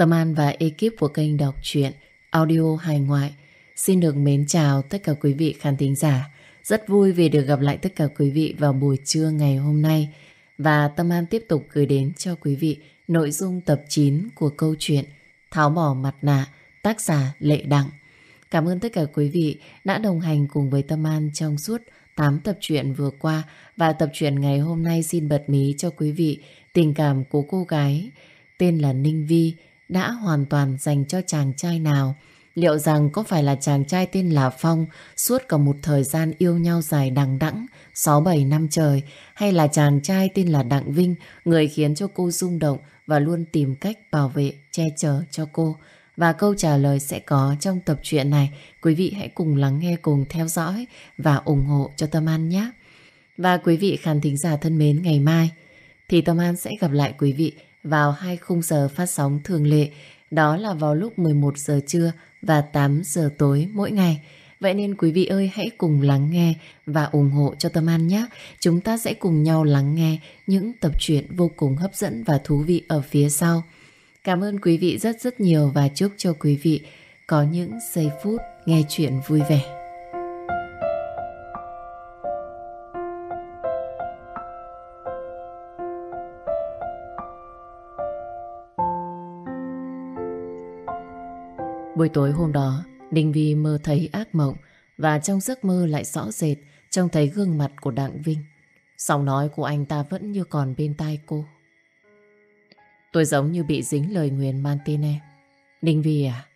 Tâm An và ekip của kênh đọc truyện audio hài ngoại xin được mến chào tất cả quý vị khán thính giả. Rất vui vì được gặp lại tất cả quý vị vào buổi trưa ngày hôm nay. Và Tâm An tiếp tục gửi đến cho quý vị nội dung tập 9 của câu chuyện Tháo bỏ mặt nạ, tác giả Lệ Đặng. Cảm ơn tất cả quý vị đã đồng hành cùng với Tâm An trong suốt 8 tập truyện vừa qua và tập truyện ngày hôm nay xin bật mí cho quý vị tình cảm của cô gái tên là Ninh Vi đã hoàn toàn dành cho chàng trai nào. Liệu rằng có phải là chàng trai tên là Phong suốt cả một thời gian yêu nhau dài đằng đẵng 6-7 năm trời hay là chàng trai tên là Đặng Vinh người khiến cho cô rung động và luôn tìm cách bảo vệ, che chở cho cô. Và câu trả lời sẽ có trong tập truyện này. Quý vị hãy cùng lắng nghe, cùng theo dõi và ủng hộ cho Tâm An nhé. Và quý vị khán thính giả thân mến, ngày mai thì Tâm An sẽ gặp lại quý vị vào hai khung giờ phát sóng thường lệ. Đó là vào lúc 11 giờ trưa và 8 giờ tối mỗi ngày. Vậy nên quý vị ơi, hãy cùng lắng nghe và ủng hộ cho Tâm An nhé. Chúng ta sẽ cùng nhau lắng nghe những tập truyện vô cùng hấp dẫn và thú vị ở phía sau. Cảm ơn quý vị rất rất nhiều và chúc cho quý vị có những giây phút nghe chuyện vui vẻ. Buổi tối hôm đó, Đinh Vi mơ thấy ác mộng và trong giấc mơ lại rõ rệt trông thấy gương mặt của Đặng Vinh. Giọng nói của anh ta vẫn như còn bên tai cô. Tôi giống như bị dính lời nguyền mang tên em. Ninh Vi à,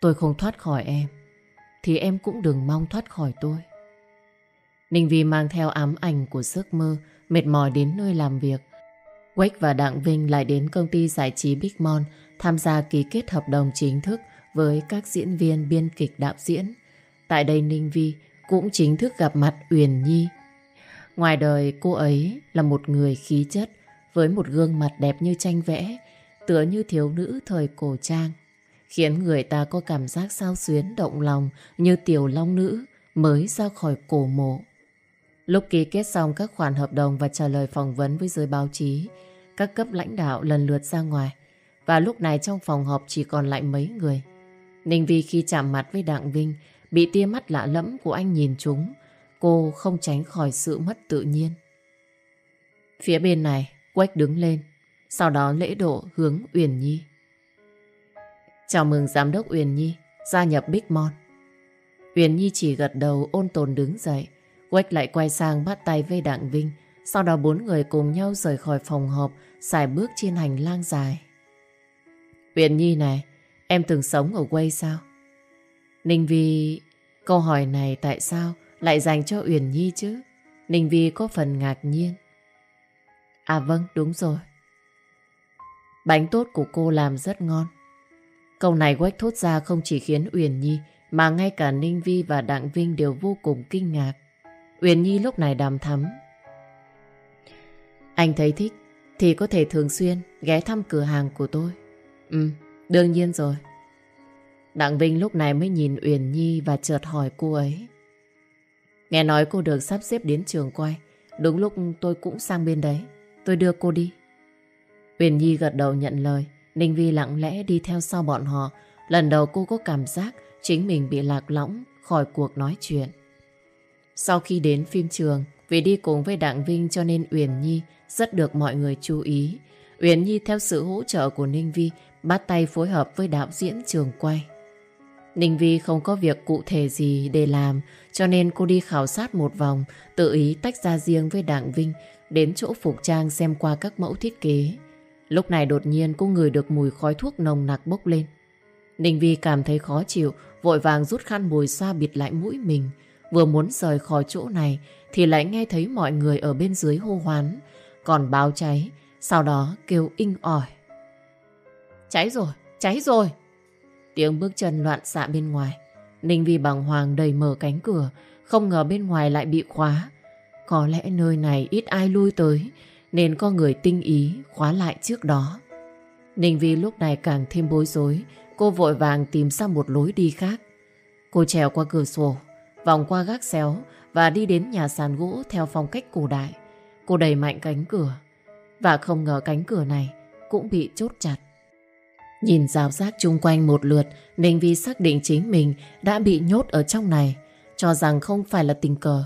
tôi không thoát khỏi em, thì em cũng đừng mong thoát khỏi tôi. Ninh Vi mang theo ám ảnh của giấc mơ, mệt mỏi đến nơi làm việc. Quách và Đặng Vinh lại đến công ty giải trí Big Mon tham gia ký kết hợp đồng chính thức với các diễn viên biên kịch đạo diễn. Tại đây Ninh Vi cũng chính thức gặp mặt Uyển Nhi. Ngoài đời cô ấy là một người khí chất với một gương mặt đẹp như tranh vẽ, tựa như thiếu nữ thời cổ trang, khiến người ta có cảm giác sao xuyến động lòng như tiểu long nữ mới ra khỏi cổ mộ. Lúc ký kết xong các khoản hợp đồng và trả lời phỏng vấn với giới báo chí, các cấp lãnh đạo lần lượt ra ngoài. Và lúc này trong phòng họp chỉ còn lại mấy người. Ninh Vi khi chạm mặt với Đặng Vinh bị tia mắt lạ lẫm của anh nhìn chúng. Cô không tránh khỏi sự mất tự nhiên. Phía bên này, Quách đứng lên, sau đó lễ độ hướng Uyển Nhi. Chào mừng Giám đốc Uyển Nhi gia nhập Big Mon. Uyển Nhi chỉ gật đầu ôn tồn đứng dậy. Quách lại quay sang bắt tay với Đặng Vinh. Sau đó bốn người cùng nhau rời khỏi phòng họp, xài bước trên hành lang dài. Uyển Nhi này, em từng sống ở quê sao? Ninh Vi... Câu hỏi này tại sao lại dành cho Uyển Nhi chứ? Ninh Vi có phần ngạc nhiên. À vâng, đúng rồi. Bánh tốt của cô làm rất ngon. Câu này quách thốt ra không chỉ khiến Uyển Nhi mà ngay cả Ninh Vi và Đặng Vinh đều vô cùng kinh ngạc. Uyển Nhi lúc này đàm thắm. Anh thấy thích thì có thể thường xuyên ghé thăm cửa hàng của tôi. Ừ, đương nhiên rồi. Đặng Vinh lúc này mới nhìn Uyển Nhi và chợt hỏi cô ấy. Nghe nói cô được sắp xếp đến trường quay. Đúng lúc tôi cũng sang bên đấy. Tôi đưa cô đi. Uyển Nhi gật đầu nhận lời. Ninh Vi lặng lẽ đi theo sau bọn họ. Lần đầu cô có cảm giác chính mình bị lạc lõng khỏi cuộc nói chuyện. Sau khi đến phim trường, vì đi cùng với Đặng Vinh cho nên Uyển Nhi rất được mọi người chú ý. Uyển Nhi theo sự hỗ trợ của Ninh Vi bắt tay phối hợp với đạo diễn trường quay. Ninh Vi không có việc cụ thể gì để làm cho nên cô đi khảo sát một vòng tự ý tách ra riêng với Đặng Vinh đến chỗ phục trang xem qua các mẫu thiết kế. Lúc này đột nhiên cô ngửi được mùi khói thuốc nồng nặc bốc lên. Ninh Vi cảm thấy khó chịu, vội vàng rút khăn mùi xoa bịt lại mũi mình. Vừa muốn rời khỏi chỗ này thì lại nghe thấy mọi người ở bên dưới hô hoán, còn báo cháy, sau đó kêu inh ỏi. Cháy rồi, cháy rồi! Tiếng bước chân loạn xạ bên ngoài. Ninh Vi bằng hoàng đầy mở cánh cửa, không ngờ bên ngoài lại bị khóa. Có lẽ nơi này ít ai lui tới, nên có người tinh ý khóa lại trước đó. Ninh Vi lúc này càng thêm bối rối, cô vội vàng tìm ra một lối đi khác. Cô trèo qua cửa sổ, vòng qua gác xéo và đi đến nhà sàn gỗ theo phong cách cổ đại. Cô đẩy mạnh cánh cửa và không ngờ cánh cửa này cũng bị chốt chặt. Nhìn rào rác chung quanh một lượt, Ninh Vi xác định chính mình đã bị nhốt ở trong này, cho rằng không phải là tình cờ.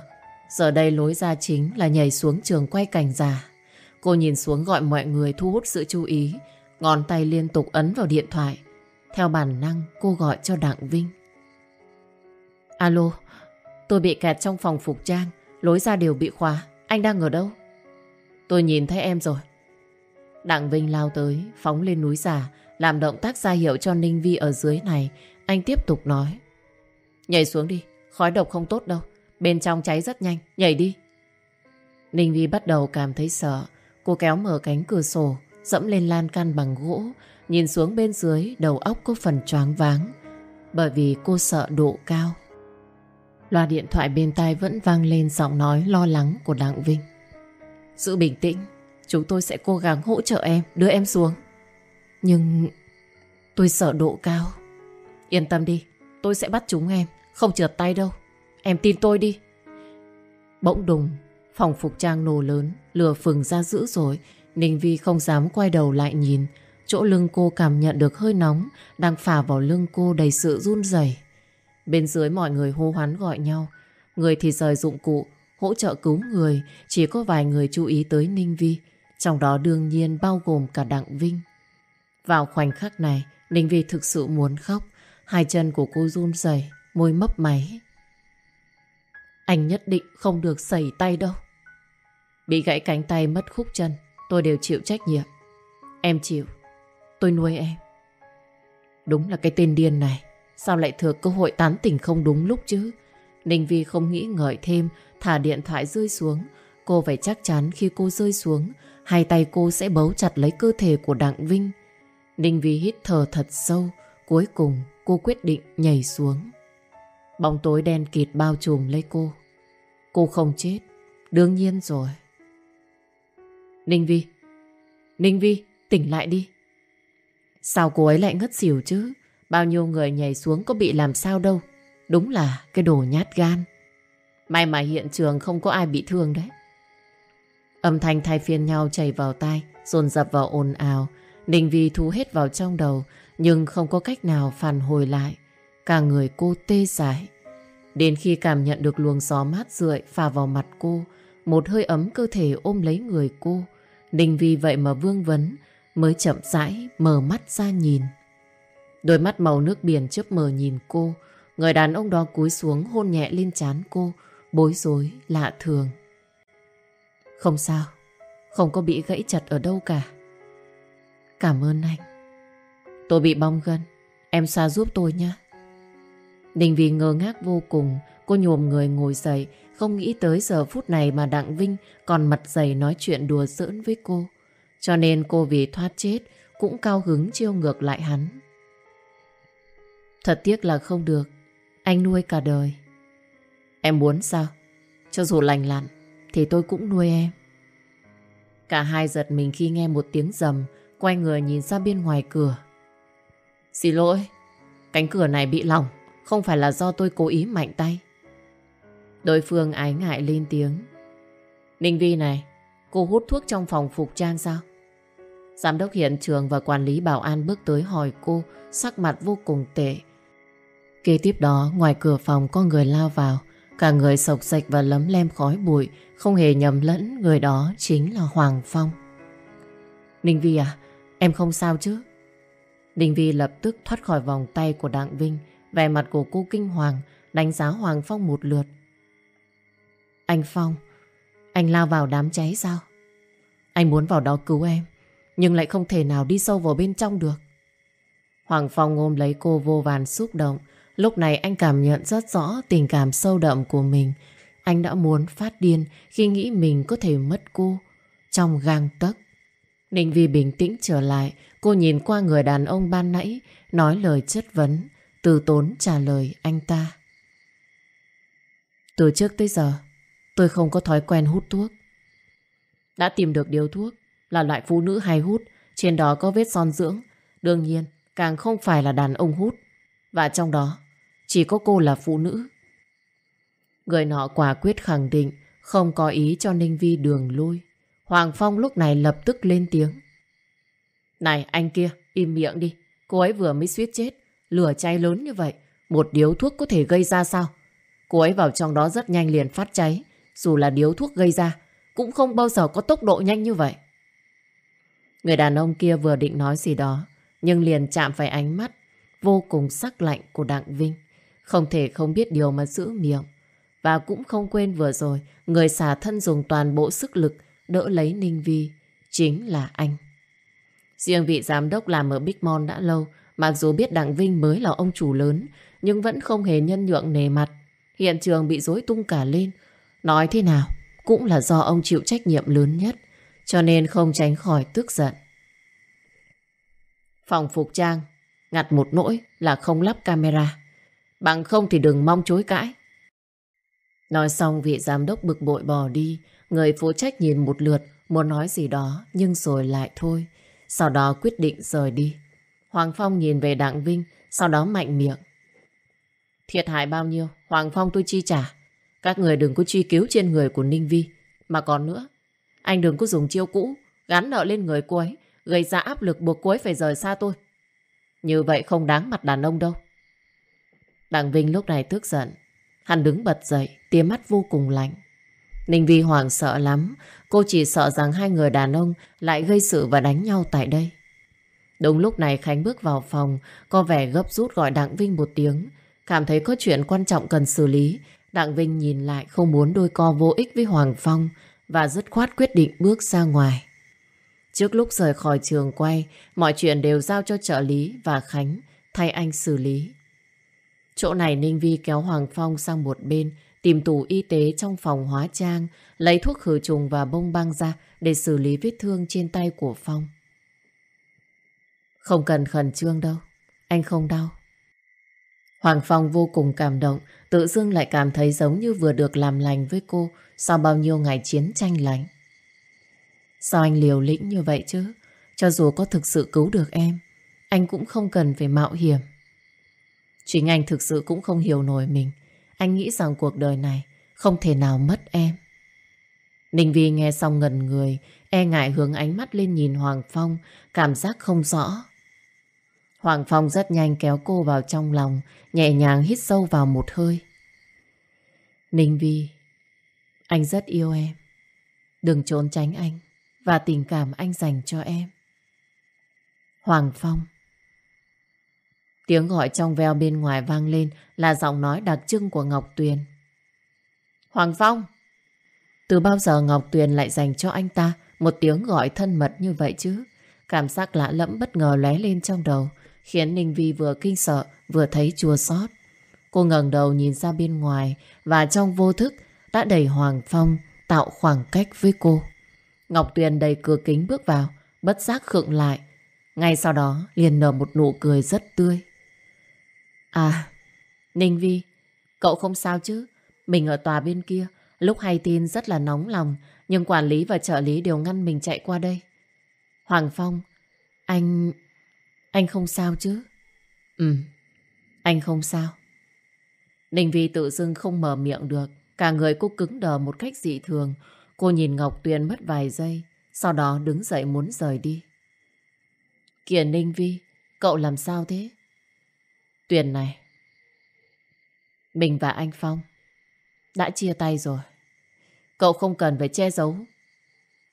Giờ đây lối ra chính là nhảy xuống trường quay cảnh già. Cô nhìn xuống gọi mọi người thu hút sự chú ý, ngón tay liên tục ấn vào điện thoại. Theo bản năng, cô gọi cho Đặng Vinh. Alo, tôi bị kẹt trong phòng phục trang, lối ra đều bị khóa. Anh đang ở đâu? Tôi nhìn thấy em rồi. Đặng Vinh lao tới, phóng lên núi giả, làm động tác ra hiệu cho Ninh Vi ở dưới này. Anh tiếp tục nói. Nhảy xuống đi, khói độc không tốt đâu. Bên trong cháy rất nhanh, nhảy đi. Ninh Vi bắt đầu cảm thấy sợ. Cô kéo mở cánh cửa sổ, dẫm lên lan can bằng gỗ, nhìn xuống bên dưới đầu óc có phần choáng váng. Bởi vì cô sợ độ cao. Loa điện thoại bên tai vẫn vang lên giọng nói lo lắng của Đặng Vinh. Giữ bình tĩnh, chúng tôi sẽ cố gắng hỗ trợ em, đưa em xuống. Nhưng tôi sợ độ cao. Yên tâm đi, tôi sẽ bắt chúng em, không trượt tay đâu. Em tin tôi đi. Bỗng đùng, phòng phục trang nổ lớn, lửa phừng ra dữ rồi. Ninh Vi không dám quay đầu lại nhìn. Chỗ lưng cô cảm nhận được hơi nóng đang phả vào lưng cô đầy sự run rẩy. Bên dưới mọi người hô hoán gọi nhau. Người thì rời dụng cụ, hỗ trợ cứu người. Chỉ có vài người chú ý tới Ninh Vi. Trong đó đương nhiên bao gồm cả Đặng Vinh. Vào khoảnh khắc này, Ninh Vi thực sự muốn khóc. Hai chân của cô run rẩy, môi mấp máy. Anh nhất định không được sẩy tay đâu. Bị gãy cánh tay mất khúc chân, tôi đều chịu trách nhiệm. Em chịu, tôi nuôi em. Đúng là cái tên điên này, sao lại thừa cơ hội tán tỉnh không đúng lúc chứ? Ninh Vi không nghĩ ngợi thêm, thả điện thoại rơi xuống. Cô phải chắc chắn khi cô rơi xuống, hai tay cô sẽ bấu chặt lấy cơ thể của Đặng Vinh. Ninh Vi hít thở thật sâu, cuối cùng cô quyết định nhảy xuống. Bóng tối đen kịt bao trùm lấy cô. Cô không chết, đương nhiên rồi. Ninh Vi, Ninh Vi, tỉnh lại đi. Sao cô ấy lại ngất xỉu chứ? Bao nhiêu người nhảy xuống có bị làm sao đâu. Đúng là cái đồ nhát gan. May mà hiện trường không có ai bị thương đấy. Âm thanh thay phiên nhau chảy vào tai, dồn dập vào ồn ào. Ninh Vi thu hết vào trong đầu, nhưng không có cách nào phản hồi lại. Cả người cô tê dại. Đến khi cảm nhận được luồng gió mát rượi phà vào mặt cô, một hơi ấm cơ thể ôm lấy người cô. Ninh Vi vậy mà vương vấn, mới chậm rãi mở mắt ra nhìn. Đôi mắt màu nước biển chớp mờ nhìn cô, người đàn ông đó cúi xuống hôn nhẹ lên trán cô, bối rối, lạ thường. Không sao, không có bị gãy chặt ở đâu cả. Cảm ơn anh. Tôi bị bong gân, em xa giúp tôi nhé. Ninh Vi ngơ ngác vô cùng, cô nhồm người ngồi dậy, không nghĩ tới giờ phút này mà Đặng Vinh còn mặt dày nói chuyện đùa giỡn với cô. Cho nên cô vì thoát chết cũng cao hứng chiêu ngược lại hắn. Thật tiếc là không được, anh nuôi cả đời. Em muốn sao? Cho dù lành lặn thì tôi cũng nuôi em. Cả hai giật mình khi nghe một tiếng rầm, quay người nhìn ra bên ngoài cửa. Xin lỗi, cánh cửa này bị lỏng. Không phải là do tôi cố ý mạnh tay Đối phương ái ngại lên tiếng Ninh Vi này Cô hút thuốc trong phòng phục trang sao Giám đốc hiện trường và quản lý bảo an bước tới hỏi cô Sắc mặt vô cùng tệ Kế tiếp đó ngoài cửa phòng có người lao vào Cả người sộc sạch và lấm lem khói bụi Không hề nhầm lẫn Người đó chính là Hoàng Phong Ninh Vi à Em không sao chứ? Đình Vi lập tức thoát khỏi vòng tay của Đặng Vinh, Vẻ mặt của cô kinh hoàng, Đánh giá Hoàng Phong một lượt. Anh Phong, Anh lao vào đám cháy sao? Anh muốn vào đó cứu em, Nhưng lại không thể nào đi sâu vào bên trong được. Hoàng Phong ôm lấy cô vô vàn xúc động. Lúc này anh cảm nhận rất rõ tình cảm sâu đậm của mình. Anh đã muốn phát điên khi nghĩ mình có thể mất cô Trong gang tấc. Ninh Vi bình tĩnh trở lại Cô nhìn qua người đàn ông ban nãy Nói lời chất vấn từ tốn trả lời anh ta. Từ trước tới giờ, tôi không có thói quen hút thuốc. Đã tìm được điều thuốc là loại phụ nữ hay hút, trên đó có vết son dưỡng. Đương nhiên, càng không phải là đàn ông hút. Và trong đó, chỉ có cô là phụ nữ. Người nọ quả quyết khẳng định không có ý cho Ninh Vi đường lui. Hoàng Phong lúc này lập tức lên tiếng. Này anh kia, im miệng đi. Cô ấy vừa mới suýt chết. Lửa cháy lớn như vậy. Một điếu thuốc có thể gây ra sao? Cô ấy vào trong đó rất nhanh liền phát cháy. Dù là điếu thuốc gây ra, cũng không bao giờ có tốc độ nhanh như vậy. Người đàn ông kia vừa định nói gì đó, nhưng liền chạm phải ánh mắt vô cùng sắc lạnh của Đặng Vinh. Không thể không biết điều mà giữ miệng. Và cũng không quên vừa rồi, người xả thân dùng toàn bộ sức lực đỡ lấy Ninh Vi, chính là anh. Riêng vị giám đốc làm ở Big Mon đã lâu, mặc dù biết Đặng Vinh mới là ông chủ lớn, nhưng vẫn không hề nhân nhượng nề mặt. Hiện trường bị rối tung cả lên. Nói thế nào, cũng là do ông chịu trách nhiệm lớn nhất, cho nên không tránh khỏi tức giận. Phòng phục trang, ngặt một nỗi là không lắp camera. Bằng không thì đừng mong chối cãi. Nói xong vị giám đốc bực bội bỏ đi, người phụ trách nhìn một lượt muốn nói gì đó nhưng rồi lại thôi. Sau đó quyết định rời đi. Hoàng Phong nhìn về Đặng Vinh, sau đó mạnh miệng. Thiệt hại bao nhiêu, Hoàng Phong tôi chi trả. Các người đừng có truy cứu trên người của Ninh Vi. Mà còn nữa, anh đừng có dùng chiêu cũ, gắn nợ lên người cô ấy, gây ra áp lực buộc cô ấy phải rời xa tôi. Như vậy không đáng mặt đàn ông đâu. Đặng Vinh lúc này tức giận. Hắn đứng bật dậy, tia mắt vô cùng lạnh. Ninh Vi hoảng sợ lắm. Cô chỉ sợ rằng hai người đàn ông lại gây sự và đánh nhau tại đây. Đúng lúc này Khánh bước vào phòng, có vẻ gấp rút gọi Đặng Vinh một tiếng. Cảm thấy có chuyện quan trọng cần xử lý. Đặng Vinh nhìn lại không muốn đôi co vô ích với Hoàng Phong và dứt khoát quyết định bước ra ngoài. Trước lúc rời khỏi trường quay, mọi chuyện đều giao cho trợ lý và Khánh thay anh xử lý. Chỗ này Ninh Vi kéo Hoàng Phong sang một bên, tìm tủ y tế trong phòng hóa trang, lấy thuốc khử trùng và bông băng ra để xử lý vết thương trên tay của Phong. Không cần khẩn trương đâu, anh không đau. Hoàng Phong vô cùng cảm động, tự dưng lại cảm thấy giống như vừa được làm lành với cô sau bao nhiêu ngày chiến tranh lạnh. Sao anh liều lĩnh như vậy chứ? Cho dù có thực sự cứu được em, anh cũng không cần phải mạo hiểm. Chính anh thực sự cũng không hiểu nổi mình. Anh nghĩ rằng cuộc đời này không thể nào mất em. Ninh Vi nghe xong ngần người, e ngại hướng ánh mắt lên nhìn Hoàng Phong, cảm giác không rõ. Hoàng Phong rất nhanh kéo cô vào trong lòng, nhẹ nhàng hít sâu vào một hơi. Ninh Vi, anh rất yêu em. Đừng trốn tránh anh và tình cảm anh dành cho em. Hoàng Phong Tiếng gọi trong veo bên ngoài vang lên là giọng nói đặc trưng của Ngọc Tuyền. Hoàng Phong! Từ bao giờ Ngọc Tuyền lại dành cho anh ta một tiếng gọi thân mật như vậy chứ? Cảm giác lạ lẫm bất ngờ lóe lên trong đầu, khiến Ninh Vi vừa kinh sợ vừa thấy chua xót. Cô ngẩng đầu nhìn ra bên ngoài và trong vô thức đã đẩy Hoàng Phong tạo khoảng cách với cô. Ngọc Tuyền đầy cửa kính bước vào, bất giác khựng lại. Ngay sau đó liền nở một nụ cười rất tươi. À, Ninh Vi, cậu không sao chứ? Mình ở tòa bên kia, lúc hay tin rất là nóng lòng, nhưng quản lý và trợ lý đều ngăn mình chạy qua đây. Hoàng Phong, anh... anh không sao chứ? Ừ, anh không sao. Ninh Vi tự dưng không mở miệng được, cả người cô cứng đờ một cách dị thường. Cô nhìn Ngọc Tuyền mất vài giây, sau đó đứng dậy muốn rời đi. Kìa Ninh Vi, cậu làm sao thế? Tuyền này, mình và anh Phong đã chia tay rồi. Cậu không cần phải che giấu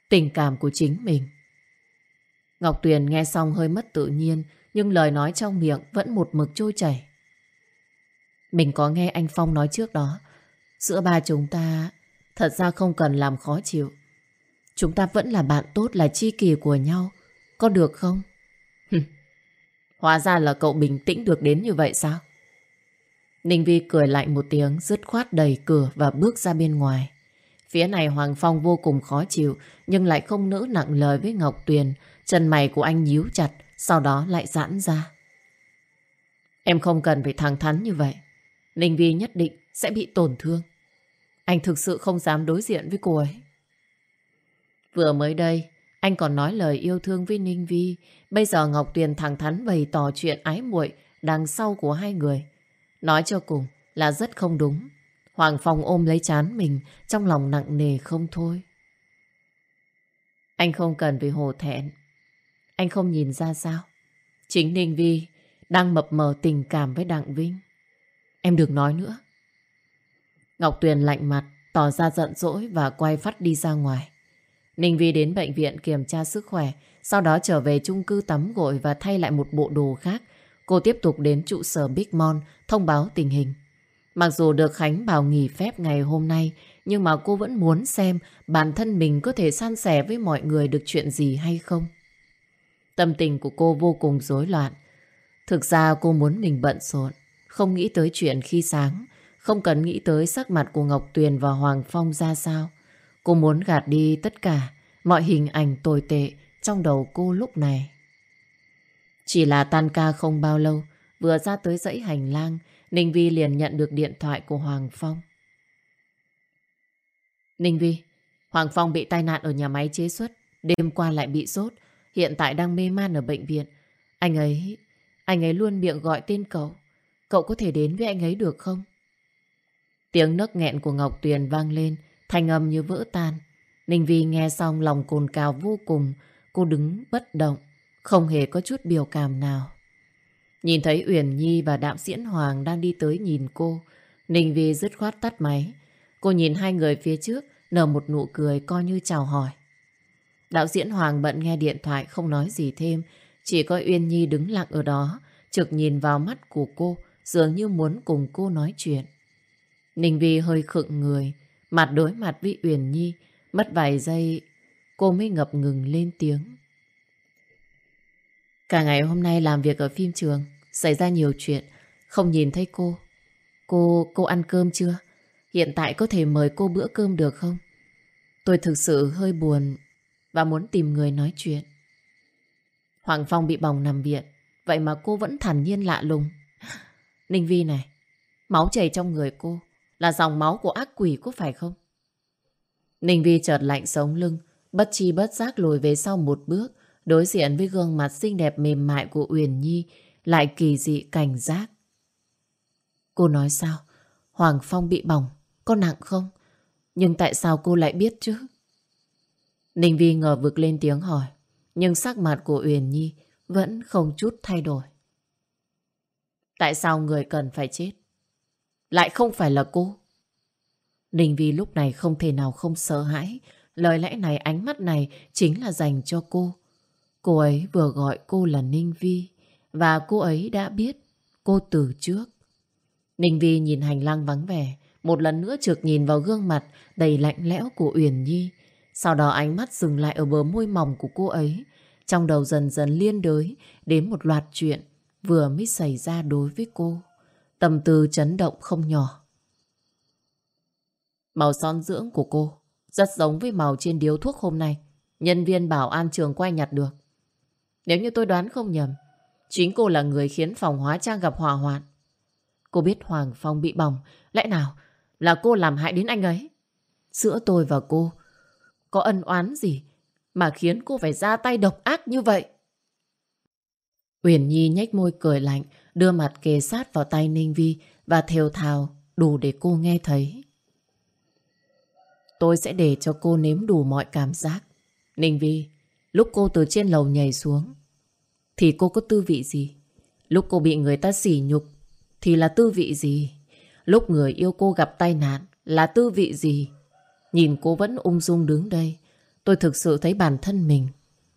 tình cảm của chính mình. Ngọc Tuyền nghe xong hơi mất tự nhiên, nhưng lời nói trong miệng vẫn một mực trôi chảy. Mình có nghe anh Phong nói trước đó, giữa ba chúng ta thật ra không cần làm khó chịu. Chúng ta vẫn là bạn tốt, là chi kỷ của nhau. Có được không? Hóa ra là cậu bình tĩnh được đến như vậy sao? Ninh Vi cười lạnh một tiếng, dứt khoát đẩy cửa và bước ra bên ngoài. Phía này Hoàng Phong vô cùng khó chịu, nhưng lại không nỡ nặng lời với Ngọc Tuyền. Chân mày của anh nhíu chặt, sau đó lại giãn ra. Em không cần phải thẳng thắn như vậy. Ninh Vi nhất định sẽ bị tổn thương. Anh thực sự không dám đối diện với cô ấy. Vừa mới đây, anh còn nói lời yêu thương với Ninh Vi. Bây giờ Ngọc Tuyền thẳng thắn bày tỏ chuyện ái muội đằng sau của hai người. Nói cho cùng là rất không đúng. Hoàng Phong ôm lấy chán mình trong lòng nặng nề không thôi. Anh không cần phải hồ thẹn. Anh không nhìn ra sao? Chính Ninh Vi đang mập mờ tình cảm với Đặng Vinh. Em đừng nói nữa. Ngọc Tuyền lạnh mặt, tỏ ra giận dỗi và quay phát đi ra ngoài. Ninh Vi đến bệnh viện kiểm tra sức khỏe, sau đó trở về chung cư tắm gội và thay lại một bộ đồ khác. Cô tiếp tục đến trụ sở Big Mon thông báo tình hình. Mặc dù được Khánh bảo nghỉ phép ngày hôm nay, nhưng mà cô vẫn muốn xem bản thân mình có thể san sẻ với mọi người được chuyện gì hay không. Tâm tình của cô vô cùng rối loạn. Thực ra cô muốn mình bận rộn, không nghĩ tới chuyện khi sáng, không cần nghĩ tới sắc mặt của Ngọc Tuyền và Hoàng Phong ra sao. Cô muốn gạt đi tất cả mọi hình ảnh tồi tệ trong đầu cô lúc này. Chỉ là tan ca không bao lâu, vừa ra tới dãy hành lang, Ninh Vi liền nhận được điện thoại của Hoàng Phong. Ninh Vi, Hoàng Phong bị tai nạn ở nhà máy chế xuất, đêm qua lại bị sốt, hiện tại đang mê man ở bệnh viện. Anh ấy, anh ấy luôn miệng gọi tên cậu. Cậu có thể đến với anh ấy được không? Tiếng nấc nghẹn của Ngọc Tuyền vang lên, thanh âm như vỡ tan. Ninh Vi nghe xong lòng cồn cào vô cùng, cô đứng bất động, không hề có chút biểu cảm nào. Nhìn thấy Uyển Nhi và Đạm Diễn Hoàng đang đi tới nhìn cô, Ninh Vi dứt khoát tắt máy. Cô nhìn hai người phía trước, nở một nụ cười coi như chào hỏi. Đạo diễn Hoàng bận nghe điện thoại không nói gì thêm, chỉ có Uyên Nhi đứng lặng ở đó, trực nhìn vào mắt của cô, dường như muốn cùng cô nói chuyện. Ninh Vi hơi khựng người, mặt đối mặt với Uyển Nhi, mất vài giây, cô mới ngập ngừng lên tiếng. Cả ngày hôm nay làm việc ở phim trường, xảy ra nhiều chuyện, không nhìn thấy cô. Cô, cô ăn cơm chưa? Hiện tại có thể mời cô bữa cơm được không? Tôi thực sự hơi buồn và muốn tìm người nói chuyện. Hoàng Phong bị bỏng nằm viện, vậy mà cô vẫn thản nhiên lạ lùng. Ninh Vi này, máu chảy trong người cô là dòng máu của ác quỷ có phải không? Ninh Vi chợt lạnh sống lưng, bất chi bất giác lùi về sau một bước, đối diện với gương mặt xinh đẹp mềm mại của Uyển Nhi, lại kỳ dị cảnh giác. Cô nói sao? Hoàng Phong bị bỏng, có nặng không? Nhưng tại sao cô lại biết chứ? Ninh Vi ngờ vực lên tiếng hỏi, nhưng sắc mặt của Uyển Nhi vẫn không chút thay đổi. Tại sao người cần phải chết? Lại không phải là cô. Ninh Vi lúc này không thể nào không sợ hãi. Lời lẽ này, ánh mắt này chính là dành cho cô. Cô ấy vừa gọi cô là Ninh Vi và cô ấy đã biết cô từ trước. Ninh Vi nhìn hành lang vắng vẻ, một lần nữa trượt nhìn vào gương mặt đầy lạnh lẽo của Uyển Nhi. Sau đó ánh mắt dừng lại ở bờ môi mỏng của cô ấy. Trong đầu dần dần liên đới đến một loạt chuyện vừa mới xảy ra đối với cô. Tâm tư chấn động không nhỏ. Màu son dưỡng của cô rất giống với màu trên điếu thuốc hôm nay. Nhân viên bảo an trường quay nhặt được. Nếu như tôi đoán không nhầm, chính cô là người khiến phòng hóa trang gặp hỏa hoạn. Cô biết Hoàng Phong bị bỏng, lẽ nào là cô làm hại đến anh ấy? Giữa tôi và cô có ân oán gì mà khiến cô phải ra tay độc ác như vậy? Uyển Nhi nhếch môi cười lạnh, đưa mặt kề sát vào tay Ninh Vi và thều thào đủ để cô nghe thấy. Tôi sẽ để cho cô nếm đủ mọi cảm giác. Ninh Vi, lúc cô từ trên lầu nhảy xuống, thì cô có tư vị gì? Lúc cô bị người ta sỉ nhục, thì là tư vị gì? Lúc người yêu cô gặp tai nạn, là tư vị gì? Nhìn cô vẫn ung dung đứng đây, tôi thực sự thấy bản thân mình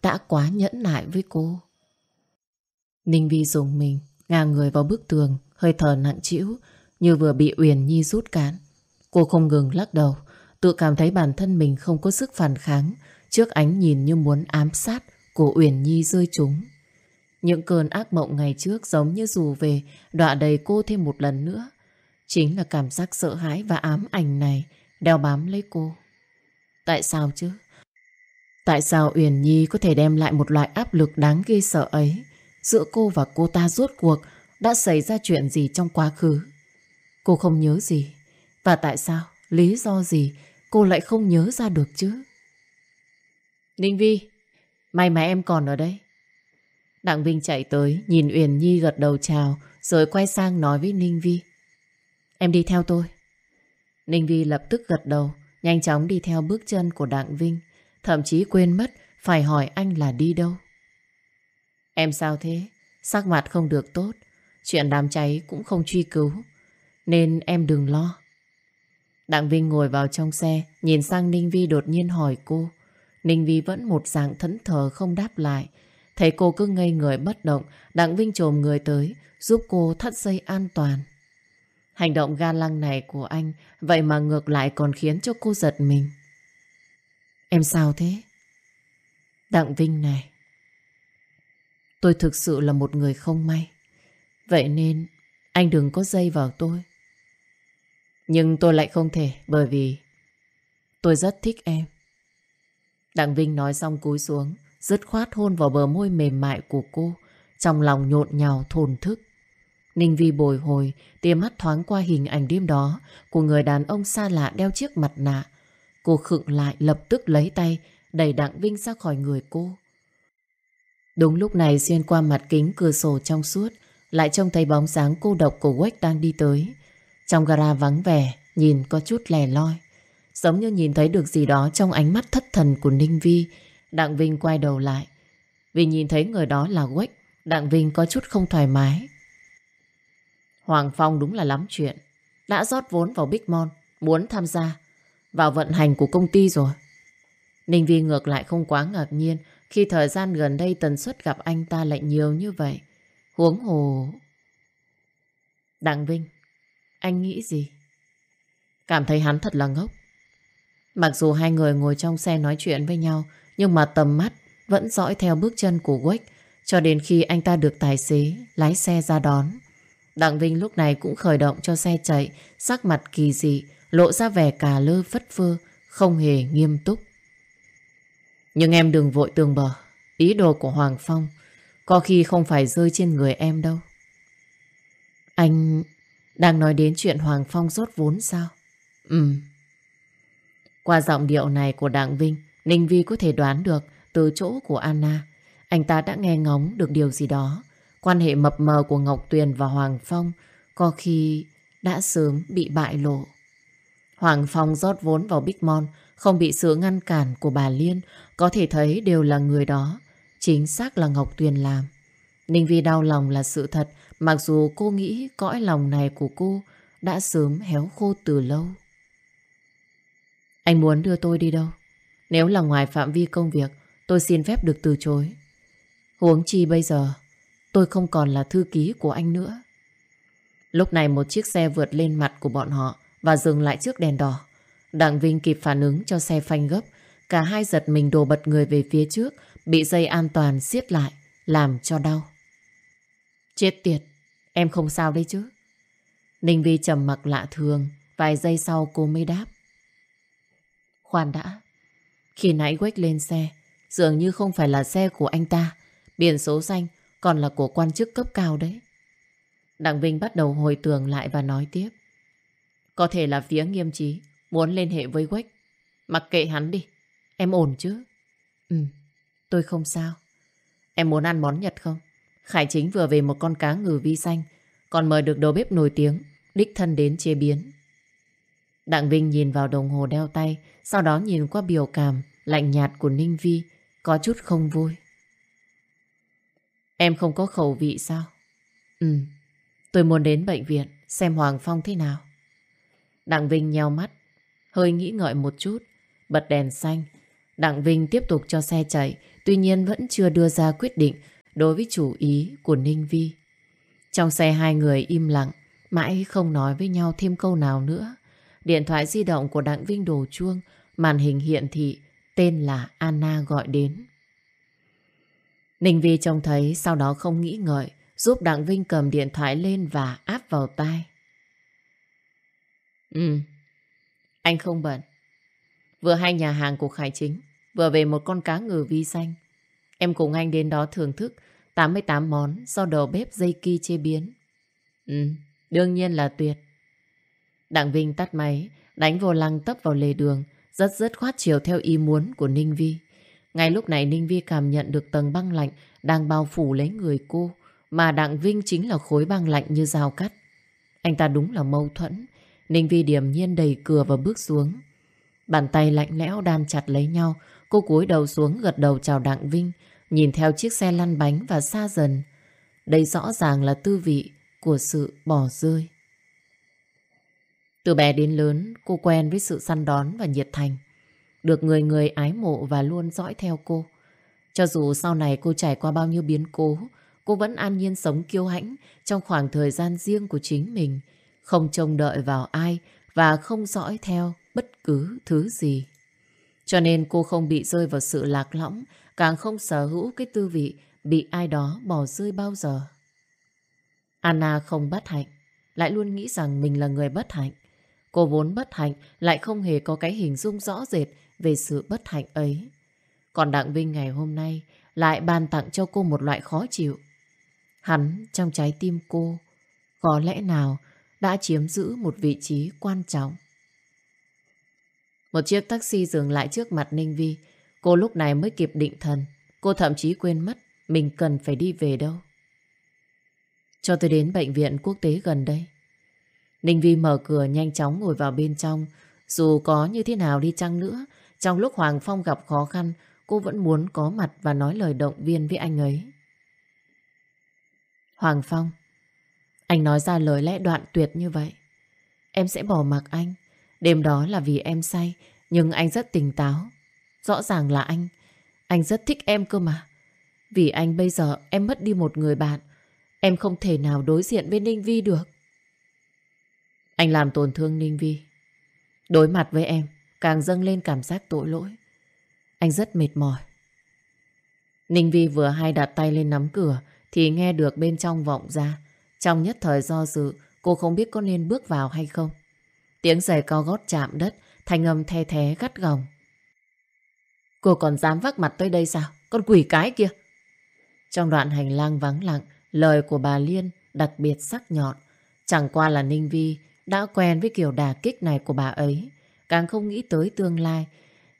đã quá nhẫn nại với cô. Ninh Vi dùng mình, ngang người vào bức tường, hơi thở nặng trĩu như vừa bị Uyển Nhi rút cán. Cô không ngừng lắc đầu, tự cảm thấy bản thân mình không có sức phản kháng trước ánh nhìn như muốn ám sát của Uyển Nhi rơi trúng. Những cơn ác mộng ngày trước giống như dù về đọa đầy cô thêm một lần nữa. Chính là cảm giác sợ hãi và ám ảnh này đeo bám lấy cô. Tại sao chứ? Tại sao Uyển Nhi có thể đem lại một loại áp lực đáng ghê sợ ấy? Giữa cô và cô ta rốt cuộc đã xảy ra chuyện gì trong quá khứ? Cô không nhớ gì. Và tại sao? Lý do gì cô lại không nhớ ra được chứ? Ninh Vi, may mà em còn ở đây. Đặng Vinh chạy tới, nhìn Uyển Nhi gật đầu chào, rồi quay sang nói với Ninh Vi. Em đi theo tôi. Ninh Vi lập tức gật đầu, nhanh chóng đi theo bước chân của Đặng Vinh, thậm chí quên mất phải hỏi anh là đi đâu. Em sao thế? sắc mặt không được tốt. Chuyện đám cháy cũng không truy cứu. Nên em đừng lo. Đặng Vinh ngồi vào trong xe, nhìn sang Ninh Vi đột nhiên hỏi cô. Ninh Vi vẫn một dạng thẫn thờ không đáp lại. Thấy cô cứ ngây người bất động, Đặng Vinh trồm người tới, giúp cô thắt dây an toàn. Hành động ga lăng này của anh, vậy mà ngược lại còn khiến cho cô giật mình. Em sao thế? Đặng Vinh này, tôi thực sự là một người không may. Vậy nên anh đừng có dây vào tôi. Nhưng tôi lại không thể bởi vì tôi rất thích em. Đặng Vinh nói xong cúi xuống, dứt khoát hôn vào bờ môi mềm mại của cô, trong lòng nhộn nhào thồn thức. Ninh Vi bồi hồi, tia mắt thoáng qua hình ảnh đêm đó của người đàn ông xa lạ đeo chiếc mặt nạ. Cô khựng lại lập tức lấy tay, đẩy Đặng Vinh ra khỏi người cô. Đúng lúc này xuyên qua mặt kính cửa sổ trong suốt, lại trông thấy bóng dáng cô độc của Quách đang đi tới. Trong gara vắng vẻ, nhìn có chút lẻ loi. Giống như nhìn thấy được gì đó trong ánh mắt thất thần của Ninh Vi. Đặng Vinh quay đầu lại. Vì nhìn thấy người đó là Quách, Đặng Vinh có chút không thoải mái. Hoàng Phong đúng là lắm chuyện. Đã rót vốn vào Big Mon, muốn tham gia vào vận hành của công ty rồi. Ninh Vi ngược lại không quá ngạc nhiên khi thời gian gần đây tần suất gặp anh ta lại nhiều như vậy. Huống hồ... Đặng Vinh, anh nghĩ gì? Cảm thấy hắn thật là ngốc. Mặc dù hai người ngồi trong xe nói chuyện với nhau, nhưng mà tầm mắt vẫn dõi theo bước chân của Quách cho đến khi anh ta được tài xế lái xe ra đón. Đặng Vinh lúc này cũng khởi động cho xe chạy, sắc mặt kỳ dị, lộ ra vẻ cà lơ phất phơ, không hề nghiêm túc. Nhưng em đừng vội tường bờ, ý đồ của Hoàng Phong có khi không phải rơi trên người em đâu. Anh đang nói đến chuyện Hoàng Phong rốt vốn sao? Ừ. Qua giọng điệu này của Đặng Vinh, Ninh Vi có thể đoán được từ chỗ của Anna. Anh ta đã nghe ngóng được điều gì đó. Quan hệ mập mờ của Ngọc Tuyền và Hoàng Phong có khi đã sớm bị bại lộ. Hoàng Phong rót vốn vào Big Mon, không bị sự ngăn cản của bà Liên, có thể thấy đều là người đó. Chính xác là Ngọc Tuyền làm. Ninh Vi đau lòng là sự thật, mặc dù cô nghĩ cõi lòng này của cô đã sớm héo khô từ lâu. Anh muốn đưa tôi đi đâu? Nếu là ngoài phạm vi công việc, tôi xin phép được từ chối. Huống chi bây giờ, tôi không còn là thư ký của anh nữa. Lúc này một chiếc xe vượt lên mặt của bọn họ và dừng lại trước đèn đỏ. Đặng Vinh kịp phản ứng cho xe phanh gấp. Cả hai giật mình đổ bật người về phía trước, bị dây an toàn siết lại, làm cho đau. Chết tiệt, em không sao đấy chứ? Ninh Vi trầm mặc lạ thường, vài giây sau cô mới đáp. Khoan đã, khi nãy quách lên xe, dường như không phải là xe của anh ta, biển số xanh còn là của quan chức cấp cao đấy. Đặng Vinh bắt đầu hồi tưởng lại và nói tiếp. Có thể là phía nghiêm trí muốn liên hệ với Quách. Mặc kệ hắn đi, em ổn chứ? Ừ, tôi không sao. Em muốn ăn món Nhật không? Khải Chính vừa về một con cá ngừ vi xanh, còn mời được đầu bếp nổi tiếng, đích thân đến chế biến. Đặng Vinh nhìn vào đồng hồ đeo tay, sau đó nhìn qua biểu cảm lạnh nhạt của Ninh Vi, có chút không vui. Em không có khẩu vị sao? Ừ, tôi muốn đến bệnh viện xem Hoàng Phong thế nào. Đặng Vinh nheo mắt, hơi nghĩ ngợi một chút, bật đèn xanh. Đặng Vinh tiếp tục cho xe chạy, tuy nhiên vẫn chưa đưa ra quyết định đối với chủ ý của Ninh Vi. Trong xe hai người im lặng, mãi không nói với nhau thêm câu nào nữa. Điện thoại di động của Đặng Vinh đổ chuông, màn hình hiện thị, tên là Anna gọi đến. Ninh Vi trông thấy, sau đó không nghĩ ngợi, giúp Đặng Vinh cầm điện thoại lên và áp vào tai. Ừ, anh không bận. Vừa hai nhà hàng của Khải Chính, vừa về một con cá ngừ vi xanh. Em cùng anh đến đó thưởng thức 88 món do đầu bếp dây kỳ chế biến. Ừ, đương nhiên là tuyệt. Đặng Vinh tắt máy, đánh vô lăng tấp vào lề đường, rất rất khoát chiều theo ý muốn của Ninh Vi. Ngay lúc này Ninh Vi cảm nhận được tầng băng lạnh đang bao phủ lấy người cô, mà Đặng Vinh chính là khối băng lạnh như dao cắt. Anh ta đúng là mâu thuẫn. Ninh Vi điềm nhiên đẩy cửa và bước xuống. Bàn tay lạnh lẽo đan chặt lấy nhau, cô cúi đầu xuống gật đầu chào Đặng Vinh, nhìn theo chiếc xe lăn bánh và xa dần. đây rõ ràng là tư vị của sự bỏ rơi. Từ bé đến lớn, cô quen với sự săn đón và nhiệt thành. Được người người ái mộ và luôn dõi theo cô. Cho dù sau này cô trải qua bao nhiêu biến cố, cô vẫn an nhiên sống kiêu hãnh trong khoảng thời gian riêng của chính mình, không trông đợi vào ai và không dõi theo bất cứ thứ gì. Cho nên cô không bị rơi vào sự lạc lõng, càng không sở hữu cái tư vị bị ai đó bỏ rơi bao giờ. Anna không bất hạnh, lại luôn nghĩ rằng mình là người bất hạnh. Cô vốn bất hạnh, lại không hề có cái hình dung rõ rệt về sự bất hạnh ấy. Còn Đặng Vinh ngày hôm nay lại ban tặng cho cô một loại khó chịu. Hắn trong trái tim cô có lẽ nào đã chiếm giữ một vị trí quan trọng. Một chiếc taxi dừng lại trước mặt Ninh Vi. Cô lúc này mới kịp định thần. Cô thậm chí quên mất mình cần phải đi về đâu. Cho tôi đến bệnh viện quốc tế gần đây. Ninh Vi mở cửa nhanh chóng ngồi vào bên trong. Dù có như thế nào đi chăng nữa, trong lúc Hoàng Phong gặp khó khăn, cô vẫn muốn có mặt và nói lời động viên với anh ấy. Hoàng Phong, anh nói ra lời lẽ đoạn tuyệt như vậy. Em sẽ bỏ mặc anh. Đêm đó là vì em say, nhưng anh rất tỉnh táo. Rõ ràng là anh. Anh rất thích em cơ mà. Vì anh bây giờ em mất đi một người bạn. Em không thể nào đối diện với Ninh Vi được. Anh làm tổn thương Ninh Vi. Đối mặt với em, càng dâng lên cảm giác tội lỗi. Anh rất mệt mỏi. Ninh Vi vừa hay đặt tay lên nắm cửa thì nghe được bên trong vọng ra. Trong nhất thời do dự, cô không biết có nên bước vào hay không. Tiếng giày cao gót chạm đất, thanh âm the thế gắt gỏng. Cô còn dám vác mặt tới đây sao? Con quỷ cái kia. Trong đoạn hành lang vắng lặng, lời của bà Liên đặc biệt sắc nhọn. Chẳng qua là Ninh Vi đã quen với kiểu đà kích này của bà ấy. Càng không nghĩ tới tương lai.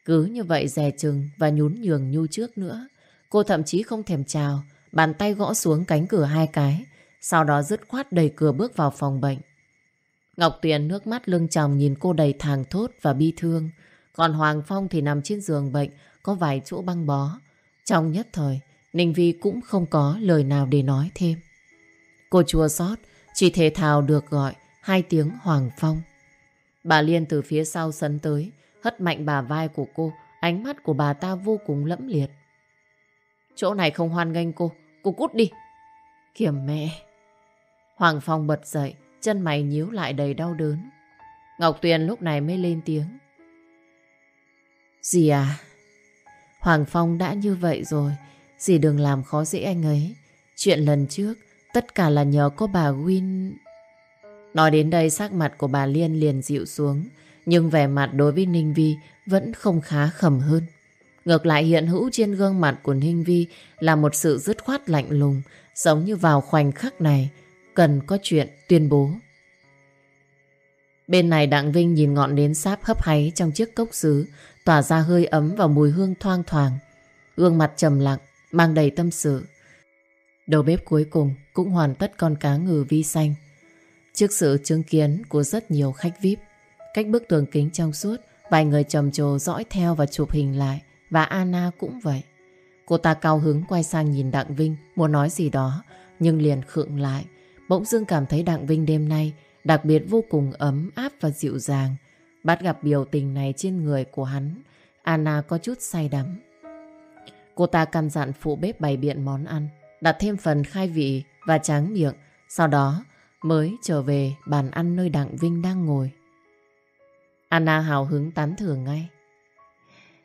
Cứ như vậy dè chừng và nhún nhường nhu trước nữa. Cô thậm chí không thèm chào, bàn tay gõ xuống cánh cửa hai cái. Sau đó dứt khoát đẩy cửa bước vào phòng bệnh. Ngọc Tuyền nước mắt lưng tròng nhìn cô đầy thàng thốt và bi thương. Còn Hoàng Phong thì nằm trên giường bệnh, có vài chỗ băng bó. Trong nhất thời, Ninh Vi cũng không có lời nào để nói thêm. Cô chua xót chỉ thể thào được gọi hai tiếng Hoàng Phong. Bà Liên từ phía sau sấn tới, hất mạnh bà vai của cô, ánh mắt của bà ta vô cùng lẫm liệt. Chỗ này không hoan nghênh cô, cô cút đi. Kiểm mẹ. Hoàng Phong bật dậy, chân mày nhíu lại đầy đau đớn. Ngọc Tuyền lúc này mới lên tiếng. Dì à, Hoàng Phong đã như vậy rồi, dì đừng làm khó dễ anh ấy. Chuyện lần trước, tất cả là nhờ có bà Win... Nói đến đây sắc mặt của bà Liên liền dịu xuống, nhưng vẻ mặt đối với Ninh Vi vẫn không khá khẩm hơn. Ngược lại hiện hữu trên gương mặt của Ninh Vi là một sự dứt khoát lạnh lùng, giống như vào khoảnh khắc này, cần có chuyện tuyên bố. Bên này Đặng Vinh nhìn ngọn nến sáp hấp háy trong chiếc cốc sứ, tỏa ra hơi ấm và mùi hương thoang thoảng. Gương mặt trầm lặng, mang đầy tâm sự. Đầu bếp cuối cùng cũng hoàn tất con cá ngừ vi xanh. Trước sự chứng kiến của rất nhiều khách VIP, cách bức tường kính trong suốt, vài người trầm trồ dõi theo và chụp hình lại, và Anna cũng vậy. Cô ta cao hứng quay sang nhìn Đặng Vinh, muốn nói gì đó, nhưng liền khựng lại. Bỗng dưng cảm thấy Đặng Vinh đêm nay đặc biệt vô cùng ấm áp và dịu dàng. Bắt gặp biểu tình này trên người của hắn, Anna có chút say đắm. Cô ta căn dặn phụ bếp bày biện món ăn, đặt thêm phần khai vị và tráng miệng, sau đó mới trở về bàn ăn nơi Đặng Vinh đang ngồi. Anna hào hứng tán thưởng ngay.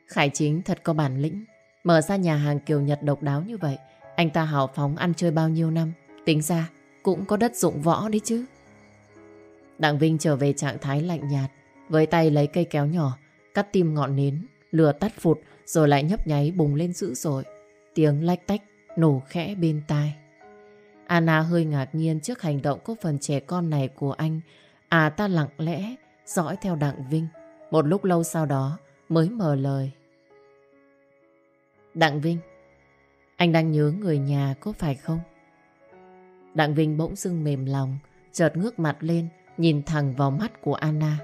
Khải Chính thật có bản lĩnh, mở ra nhà hàng kiều Nhật độc đáo như vậy. Anh ta hào phóng ăn chơi bao nhiêu năm, tính ra cũng có đất dụng võ đấy chứ. Đặng Vinh trở về trạng thái lạnh nhạt, với tay lấy cây kéo nhỏ, cắt tim ngọn nến, lửa tắt phụt rồi lại nhấp nháy bùng lên dữ dội. Tiếng lách tách nổ khẽ bên tai. Anna hơi ngạc nhiên trước hành động có phần trẻ con này của anh. À ta lặng lẽ dõi theo Đặng Vinh. Một lúc lâu sau đó mới mở lời. Đặng Vinh, anh đang nhớ người nhà có phải không? Đặng Vinh bỗng dưng mềm lòng, chợt ngước mặt lên, nhìn thẳng vào mắt của Anna.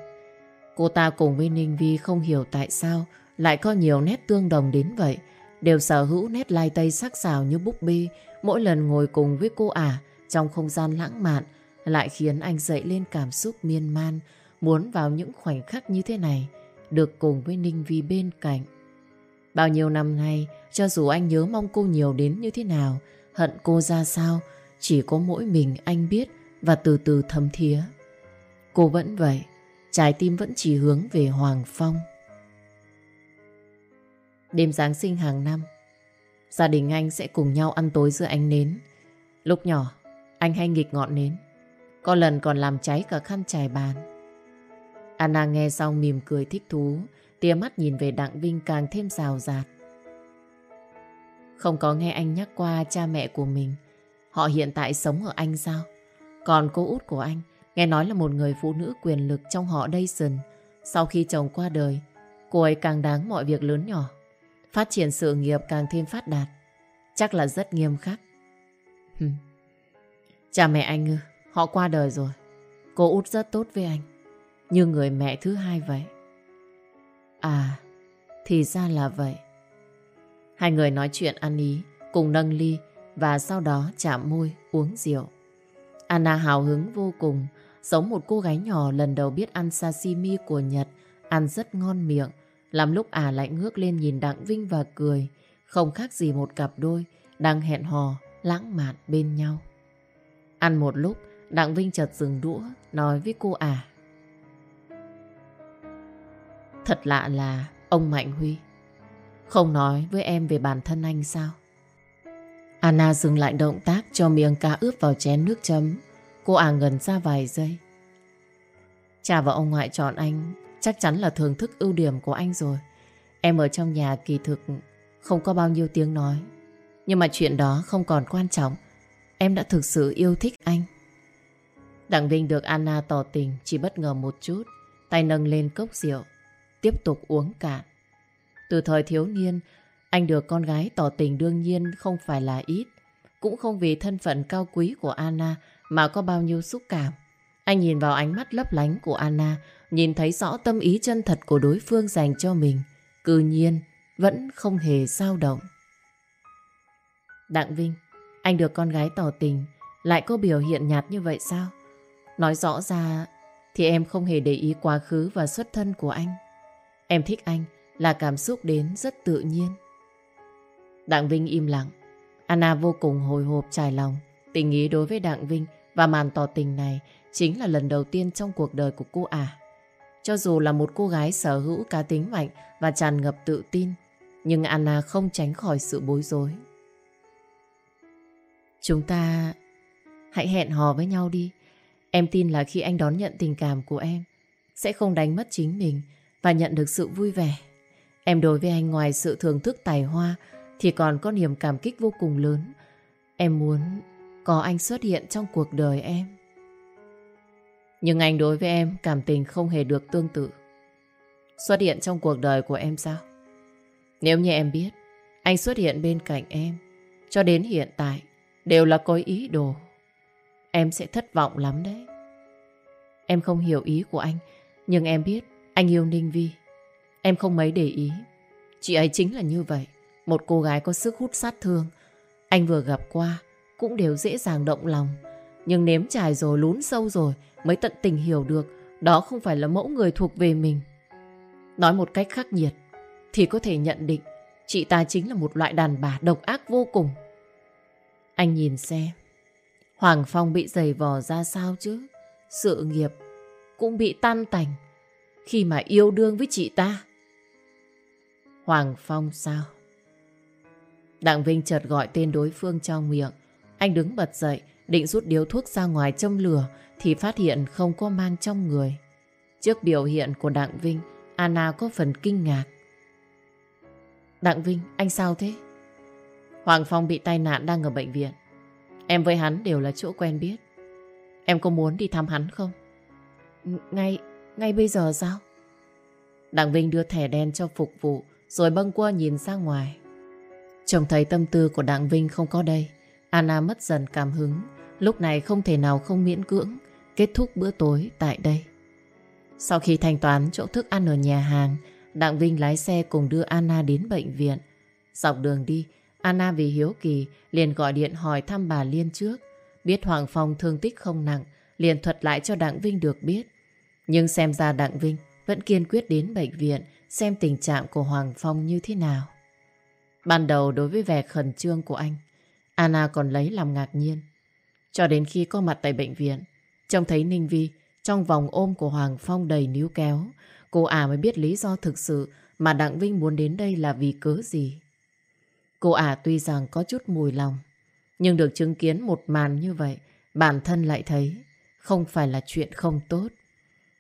Cô ta cùng với Ninh Vi không hiểu tại sao lại có nhiều nét tương đồng đến vậy, đều sở hữu nét lai tây sắc sảo như búp bê, mỗi lần ngồi cùng với cô ả trong không gian lãng mạn lại khiến anh dậy lên cảm xúc miên man, muốn vào những khoảnh khắc như thế này, được cùng với Ninh Vi bên cạnh. Bao nhiêu năm nay, cho dù anh nhớ mong cô nhiều đến như thế nào, hận cô ra sao, chỉ có mỗi mình anh biết và từ từ thấm thía. Cô vẫn vậy, trái tim vẫn chỉ hướng về Hoàng Phong. Đêm Giáng sinh hàng năm, gia đình anh sẽ cùng nhau ăn tối giữa ánh nến. Lúc nhỏ, anh hay nghịch ngọn nến. Có lần còn làm cháy cả khăn trải bàn. Anna nghe xong mỉm cười thích thú, tia mắt nhìn về Đặng Vinh càng thêm rào rạt. Không có nghe anh nhắc qua cha mẹ của mình. Họ hiện tại sống ở Anh sao? Còn cô út của anh, nghe nói là một người phụ nữ quyền lực trong họ Dyson. Sau khi chồng qua đời, cô ấy càng đáng mọi việc lớn nhỏ. Phát triển sự nghiệp càng thêm phát đạt. Chắc là rất nghiêm khắc. Cha mẹ anh ư, họ qua đời rồi. Cô út rất tốt với anh. Như người mẹ thứ hai vậy. À, thì ra là vậy. Hai người nói chuyện ăn ý, cùng nâng ly và sau đó chạm môi uống rượu. Anna hào hứng vô cùng, giống một cô gái nhỏ lần đầu biết ăn sashimi của Nhật, ăn rất ngon miệng. Làm lúc à lại ngước lên nhìn Đặng Vinh và cười, không khác gì một cặp đôi đang hẹn hò, lãng mạn bên nhau. Ăn một lúc, Đặng Vinh chợt dừng đũa, nói với cô à. Thật lạ là ông Mạnh Huy không nói với em về bản thân anh sao? Anna dừng lại động tác cho miếng cá ướp vào chén nước chấm. Cô à ngần ra vài giây. Cha và ông ngoại chọn anh chắc chắn là thưởng thức ưu điểm của anh rồi. Em ở trong nhà kỳ thực không có bao nhiêu tiếng nói. Nhưng mà chuyện đó không còn quan trọng. Em đã thực sự yêu thích anh. Đặng Vinh được Anna tỏ tình chỉ bất ngờ một chút. Tay nâng lên cốc rượu. Tiếp tục uống cạn. Từ thời thiếu niên, anh được con gái tỏ tình đương nhiên không phải là ít. Cũng không vì thân phận cao quý của Anna mà có bao nhiêu xúc cảm. Anh nhìn vào ánh mắt lấp lánh của Anna, nhìn thấy rõ tâm ý chân thật của đối phương dành cho mình. Cư nhiên, vẫn không hề dao động. Đặng Vinh, anh được con gái tỏ tình, lại có biểu hiện nhạt như vậy sao? Nói rõ ra thì em không hề để ý quá khứ và xuất thân của anh. Em thích anh là cảm xúc đến rất tự nhiên. Đặng Vinh im lặng. Anna vô cùng hồi hộp trải lòng. Tình ý đối với Đặng Vinh và màn tỏ tình này chính là lần đầu tiên trong cuộc đời của cô à. Cho dù là một cô gái sở hữu cá tính mạnh và tràn ngập tự tin, nhưng Anna không tránh khỏi sự bối rối. Chúng ta hãy hẹn hò với nhau đi. Em tin là khi anh đón nhận tình cảm của em, sẽ không đánh mất chính mình và nhận được sự vui vẻ. Em đối với anh ngoài sự thưởng thức tài hoa thì còn có niềm cảm kích vô cùng lớn. Em muốn có anh xuất hiện trong cuộc đời em. Nhưng anh đối với em cảm tình không hề được tương tự. Xuất hiện trong cuộc đời của em sao? Nếu như em biết, anh xuất hiện bên cạnh em, cho đến hiện tại, đều là có ý đồ. Em sẽ thất vọng lắm đấy. Em không hiểu ý của anh, nhưng em biết anh yêu Ninh Vi. Em không mấy để ý. Chị ấy chính là như vậy. Một cô gái có sức hút sát thương. Anh vừa gặp qua, cũng đều dễ dàng động lòng. Nhưng nếm trải rồi, lún sâu rồi, mới tận tình hiểu được đó không phải là mẫu người thuộc về mình. Nói một cách khắc nghiệt, thì có thể nhận định chị ta chính là một loại đàn bà độc ác vô cùng. Anh nhìn xem, Hoàng Phong bị giày vò ra sao chứ Sự nghiệp Cũng bị tan tành Khi mà yêu đương với chị ta Hoàng Phong sao? Đặng Vinh chợt gọi tên đối phương trong miệng. Anh đứng bật dậy, định rút điếu thuốc ra ngoài châm lửa thì phát hiện không có mang trong người. Trước biểu hiện của Đặng Vinh, Anna có phần kinh ngạc. Đặng Vinh, anh sao thế? Hoàng Phong bị tai nạn đang ở bệnh viện. Em với hắn đều là chỗ quen biết. Em có muốn đi thăm hắn không? Ngay, ngay bây giờ sao? Đặng Vinh đưa thẻ đen cho phục vụ rồi bâng qua nhìn ra ngoài. Trông thấy tâm tư của Đặng Vinh không có đây. Anna mất dần cảm hứng. Lúc này không thể nào không miễn cưỡng kết thúc bữa tối tại đây. Sau khi thanh toán chỗ thức ăn ở nhà hàng, Đặng Vinh lái xe cùng đưa Anna đến bệnh viện. Dọc đường đi, Anna vì hiếu kỳ liền gọi điện hỏi thăm bà Liên trước. Biết Hoàng Phong thương tích không nặng, liền thuật lại cho Đặng Vinh được biết. Nhưng xem ra Đặng Vinh vẫn kiên quyết đến bệnh viện xem tình trạng của Hoàng Phong như thế nào. Ban đầu đối với vẻ khẩn trương của anh, Anna còn lấy làm ngạc nhiên. Cho đến khi có mặt tại bệnh viện, trông thấy Ninh Vi trong vòng ôm của Hoàng Phong đầy níu kéo, cô ả mới biết lý do thực sự mà Đặng Vinh muốn đến đây là vì cớ gì. Cô ả tuy rằng có chút mùi lòng, nhưng được chứng kiến một màn như vậy, bản thân lại thấy không phải là chuyện không tốt.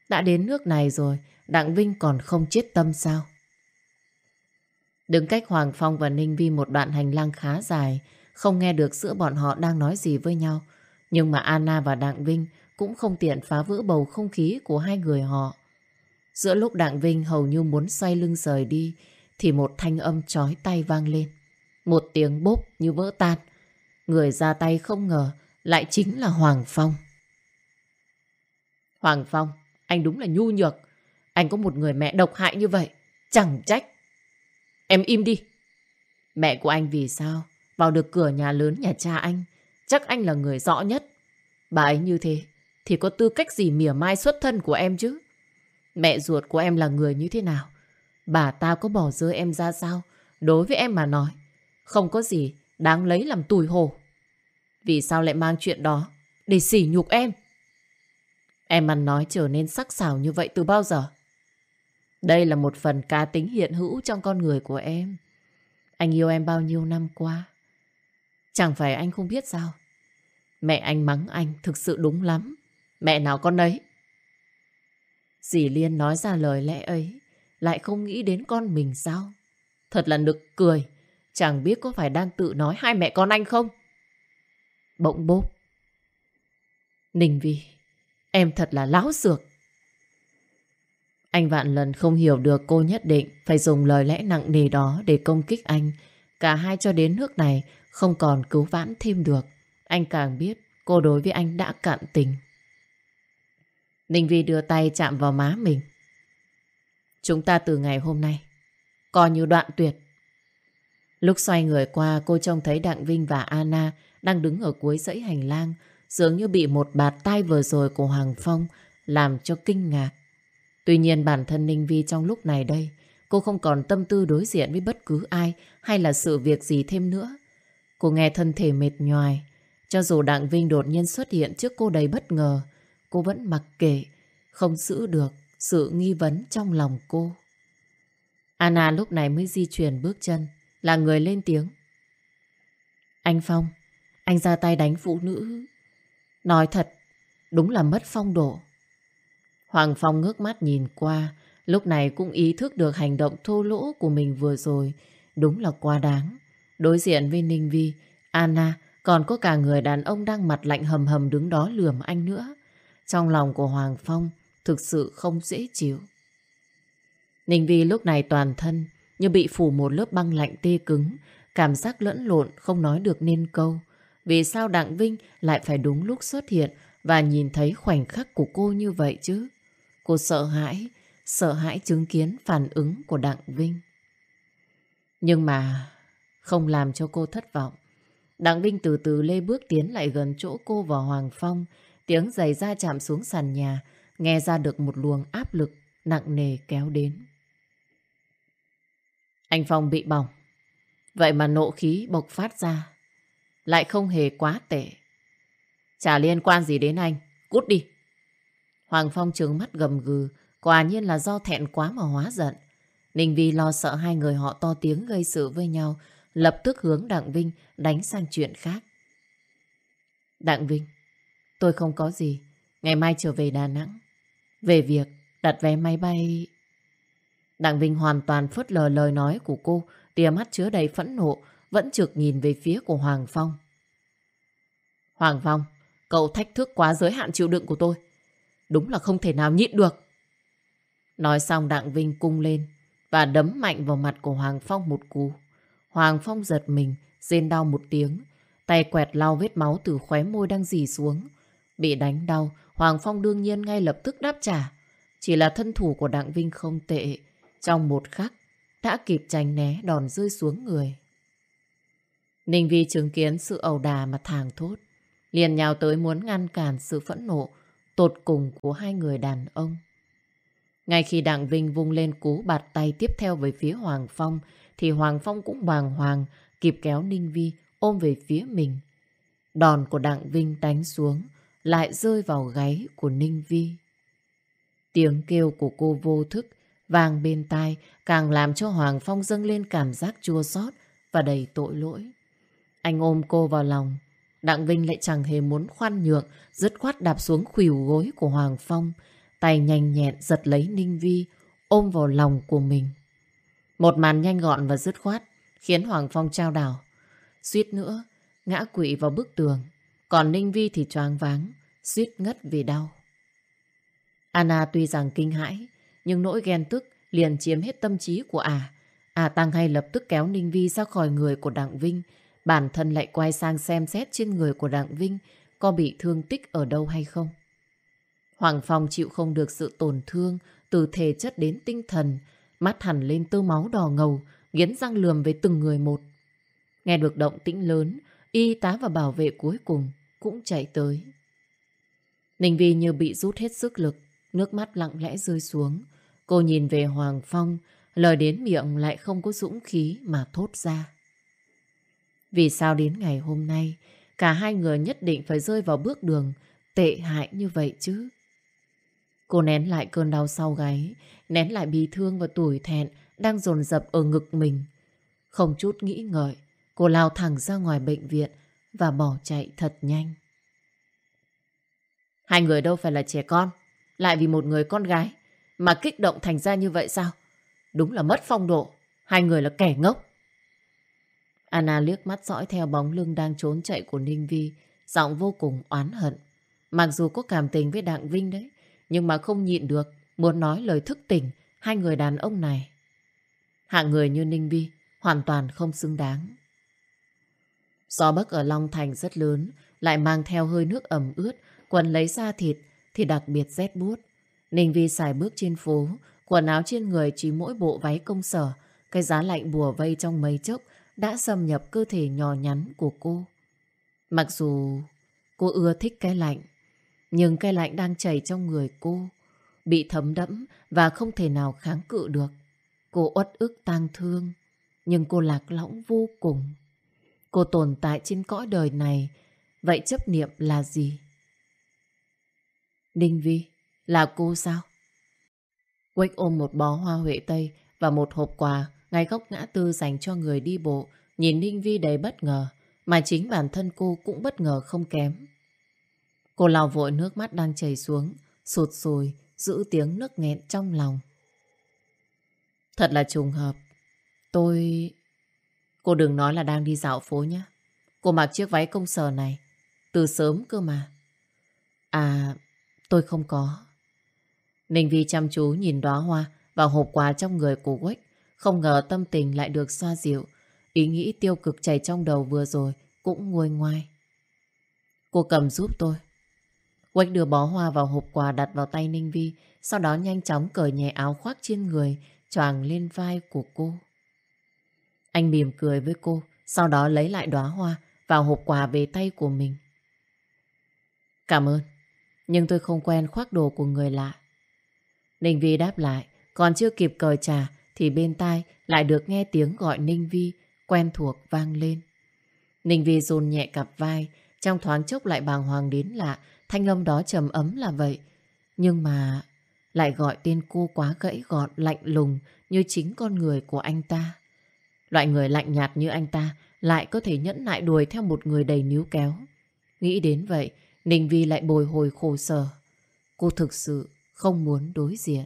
Đã đến nước này rồi, Đặng Vinh còn không chết tâm sao? Đứng cách Hoàng Phong và Ninh Vi một đoạn hành lang khá dài, không nghe được giữa bọn họ đang nói gì với nhau. Nhưng mà Anna và Đặng Vinh cũng không tiện phá vỡ bầu không khí của hai người họ. Giữa lúc Đặng Vinh hầu như muốn xoay lưng rời đi, thì một thanh âm chói tay vang lên. Một tiếng bốp như vỡ tan. Người ra tay không ngờ lại chính là Hoàng Phong. Hoàng Phong, anh đúng là nhu nhược. Anh có một người mẹ độc hại như vậy. Chẳng trách. Em im đi. Mẹ của anh vì sao vào được cửa nhà lớn nhà cha anh? Chắc anh là người rõ nhất. Bà ấy như thế thì có tư cách gì mỉa mai xuất thân của em chứ? Mẹ ruột của em là người như thế nào? Bà ta có bỏ rơi em ra sao? Đối với em mà nói, không có gì đáng lấy làm tủi hổ. Vì sao lại mang chuyện đó để sỉ nhục em? Em ăn nói trở nên sắc sảo như vậy từ bao giờ? Đây là một phần cá tính hiện hữu trong con người của em. Anh yêu em bao nhiêu năm qua. Chẳng phải anh không biết sao? Mẹ anh mắng anh thực sự đúng lắm. Mẹ nào con đấy? Dì Liên nói ra lời lẽ ấy, lại không nghĩ đến con mình sao? Thật là nực cười. Chẳng biết có phải đang tự nói hai mẹ con anh không? Bỗng bốp. Ninh Vi, em thật là láo xược. Anh vạn lần không hiểu được cô nhất định phải dùng lời lẽ nặng nề đó để công kích anh. Cả hai cho đến nước này không còn cứu vãn thêm được. Anh càng biết cô đối với anh đã cạn tình. Ninh Vi đưa tay chạm vào má mình. Chúng ta từ ngày hôm nay coi như đoạn tuyệt. Lúc xoay người qua, cô trông thấy Đặng Vinh và Anna đang đứng ở cuối dãy hành lang, dường như bị một bạt tay vừa rồi của Hoàng Phong làm cho kinh ngạc. Tuy nhiên bản thân Ninh Vi trong lúc này đây cô không còn tâm tư đối diện với bất cứ ai hay là sự việc gì thêm nữa. Cô nghe thân thể mệt nhoài cho dù Đặng Vinh đột nhiên xuất hiện trước cô đầy bất ngờ cô vẫn mặc kệ, không giữ được sự nghi vấn trong lòng cô. Anna lúc này mới di chuyển bước chân, là người lên tiếng. Anh Phong, anh ra tay đánh phụ nữ. Nói thật, đúng là mất phong độ. Hoàng Phong ngước mắt nhìn qua, lúc này cũng ý thức được hành động thô lỗ của mình vừa rồi. Đúng là quá đáng. Đối diện với Ninh Vi, Anna còn có cả người đàn ông đang mặt lạnh hầm hầm đứng đó lườm anh nữa. Trong lòng của Hoàng Phong thực sự không dễ chịu. Ninh Vi lúc này toàn thân như bị phủ một lớp băng lạnh tê cứng, cảm giác lẫn lộn không nói được nên câu. Vì sao Đặng Vinh lại phải đúng lúc xuất hiện và nhìn thấy khoảnh khắc của cô như vậy chứ? Cô sợ hãi, sợ hãi chứng kiến phản ứng của Đặng Vinh. Nhưng mà không làm cho cô thất vọng. Đặng Vinh từ từ lê bước tiến lại gần chỗ cô và Hoàng Phong, Tiếng giày da chạm xuống sàn nhà, nghe ra được một luồng áp lực nặng nề kéo đến. Anh Phong bị bỏng. Vậy mà nộ khí bộc phát ra. Lại không hề quá tệ. Chả liên quan gì đến anh. Cút đi. Hoàng Phong trừng mắt gầm gừ. Quả nhiên là do thẹn quá mà hóa giận. Ninh Vi lo sợ hai người họ to tiếng gây sự với nhau. Lập tức hướng Đặng Vinh đánh sang chuyện khác. Đặng Vinh, Tôi không có gì. Ngày mai trở về Đà Nẵng. Về việc đặt vé máy bay... Đặng Vinh hoàn toàn phớt lờ lời nói của cô, tia mắt chứa đầy phẫn nộ, vẫn trực nhìn về phía của Hoàng Phong. Hoàng Phong, cậu thách thức quá giới hạn chịu đựng của tôi. Đúng là không thể nào nhịn được. Nói xong Đặng Vinh cung lên và đấm mạnh vào mặt của Hoàng Phong một cú. Hoàng Phong giật mình, rên đau một tiếng, tay quẹt lau vết máu từ khóe môi đang dì xuống. Bị đánh đau, Hoàng Phong đương nhiên ngay lập tức đáp trả. Chỉ là thân thủ của Đặng Vinh không tệ. Trong một khắc, đã kịp tránh né đòn rơi xuống người. Ninh Vi chứng kiến sự ẩu đà mà thàng thốt. Liền nhào tới muốn ngăn cản sự phẫn nộ tột cùng của hai người đàn ông. Ngay khi Đặng Vinh vung lên cú bạt tay tiếp theo về phía Hoàng Phong, thì Hoàng Phong cũng bàng hoàng, kịp kéo Ninh Vi ôm về phía mình. Đòn của Đặng Vinh đánh xuống, lại rơi vào gáy của Ninh Vi. Tiếng kêu của cô vô thức, vang bên tai, càng làm cho Hoàng Phong dâng lên cảm giác chua xót và đầy tội lỗi. Anh ôm cô vào lòng, Đặng Vinh lại chẳng hề muốn khoan nhượng, dứt khoát đạp xuống khuỷu gối của Hoàng Phong, tay nhanh nhẹn giật lấy Ninh Vi, ôm vào lòng của mình. Một màn nhanh gọn và dứt khoát, khiến Hoàng Phong trao đảo. Suýt nữa, ngã quỵ vào bức tường, còn Ninh Vi thì choáng váng, suýt ngất vì đau. Anna tuy rằng kinh hãi, nhưng nỗi ghen tức liền chiếm hết tâm trí của ả. À. À Tăng hay lập tức kéo Ninh Vi ra khỏi người của Đặng Vinh, Bản thân lại quay sang xem xét trên người của Đặng Vinh có bị thương tích ở đâu hay không. Hoàng Phong chịu không được sự tổn thương từ thể chất đến tinh thần, mắt hẳn lên tơ máu đỏ ngầu, nghiến răng lườm với từng người một. Nghe được động tĩnh lớn, y tá và bảo vệ cuối cùng cũng chạy tới. Ninh Vi như bị rút hết sức lực, nước mắt lặng lẽ rơi xuống. Cô nhìn về Hoàng Phong, lời đến miệng lại không có dũng khí mà thốt ra. Vì sao đến ngày hôm nay, cả hai người nhất định phải rơi vào bước đường tệ hại như vậy chứ? Cô nén lại cơn đau sau gáy, nén lại bi thương và tủi thẹn đang dồn dập ở ngực mình. Không chút nghĩ ngợi, cô lao thẳng ra ngoài bệnh viện và bỏ chạy thật nhanh. Hai người đâu phải là trẻ con, lại vì một người con gái mà kích động thành ra như vậy sao? Đúng là mất phong độ, hai người là kẻ ngốc. Anna liếc mắt dõi theo bóng lưng đang trốn chạy của Ninh Vi, giọng vô cùng oán hận. Mặc dù có cảm tình với Đặng Vinh đấy, nhưng mà không nhịn được, muốn nói lời thức tỉnh hai người đàn ông này. Hạng người như Ninh Vi hoàn toàn không xứng đáng. Gió bấc ở Long Thành rất lớn, lại mang theo hơi nước ẩm ướt, quần lấy da thịt thì đặc biệt rét buốt. Ninh Vi xài bước trên phố, quần áo trên người chỉ mỗi bộ váy công sở, cái giá lạnh bùa vây trong mấy chốc đã xâm nhập cơ thể nhỏ nhắn của cô. Mặc dù cô ưa thích cái lạnh, nhưng cái lạnh đang chảy trong người cô, bị thấm đẫm và không thể nào kháng cự được. Cô uất ức tang thương, nhưng cô lạc lõng vô cùng. Cô tồn tại trên cõi đời này, vậy chấp niệm là gì? Ninh Vi, là cô sao? Quách ôm một bó hoa huệ tây và một hộp quà ngay góc ngã tư dành cho người đi bộ, nhìn Ninh Vi đầy bất ngờ, mà chính bản thân cô cũng bất ngờ không kém. Cô lau vội nước mắt đang chảy xuống, sụt sùi, giữ tiếng nước nghẹn trong lòng. Thật là trùng hợp. Tôi... Cô đừng nói là đang đi dạo phố nhé. Cô mặc chiếc váy công sở này. Từ sớm cơ mà. À, tôi không có. Ninh Vi chăm chú nhìn đóa hoa và hộp quà trong người của Quách. Không ngờ tâm tình lại được xoa dịu. Ý nghĩ tiêu cực chảy trong đầu vừa rồi cũng nguôi ngoai. Cô cầm giúp tôi. Quách đưa bó hoa vào hộp quà đặt vào tay Ninh Vi, sau đó nhanh chóng cởi nhẹ áo khoác trên người, choàng lên vai của cô. Anh mỉm cười với cô, sau đó lấy lại đóa hoa vào hộp quà về tay của mình. Cảm ơn, nhưng tôi không quen khoác đồ của người lạ. Ninh Vi đáp lại, còn chưa kịp cởi trà thì bên tai lại được nghe tiếng gọi Ninh Vi quen thuộc vang lên. Ninh Vi rôn nhẹ cặp vai, trong thoáng chốc lại bàng hoàng đến lạ, thanh âm đó trầm ấm là vậy. Nhưng mà lại gọi tên cô quá gãy gọn, lạnh lùng như chính con người của anh ta. Loại người lạnh nhạt như anh ta lại có thể nhẫn nại đuổi theo một người đầy níu kéo. Nghĩ đến vậy, Ninh Vi lại bồi hồi khổ sở. Cô thực sự không muốn đối diện.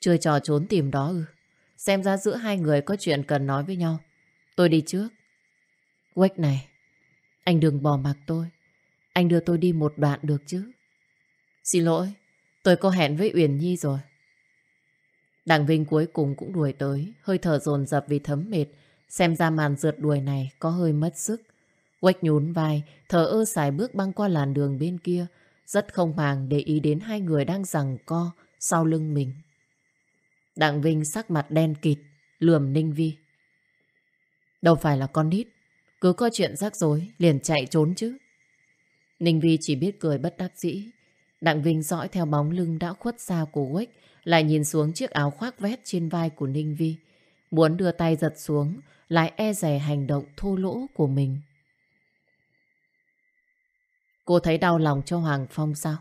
Chơi trò trốn tìm đó ư. Xem ra giữa hai người có chuyện cần nói với nhau. Tôi đi trước. Quách này, anh đừng bỏ mặc tôi. Anh đưa tôi đi một đoạn được chứ. Xin lỗi, tôi có hẹn với Uyển Nhi rồi. Đặng Vinh cuối cùng cũng đuổi tới, hơi thở dồn dập vì thấm mệt. Xem ra màn rượt đuổi này có hơi mất sức. Quách nhún vai, thở ơ xài bước băng qua làn đường bên kia, rất không màng để ý đến hai người đang giằng co sau lưng mình. Đặng Vinh sắc mặt đen kịt, lườm Ninh Vi. Đâu phải là con nít. Cứ có chuyện rắc rối, liền chạy trốn chứ. Ninh Vi chỉ biết cười bất đắc dĩ. Đặng Vinh dõi theo bóng lưng đã khuất xa của Quách, lại nhìn xuống chiếc áo khoác vét trên vai của Ninh Vi. Muốn đưa tay giật xuống, lại e rè hành động thô lỗ của mình. Cô thấy đau lòng cho Hoàng Phong sao?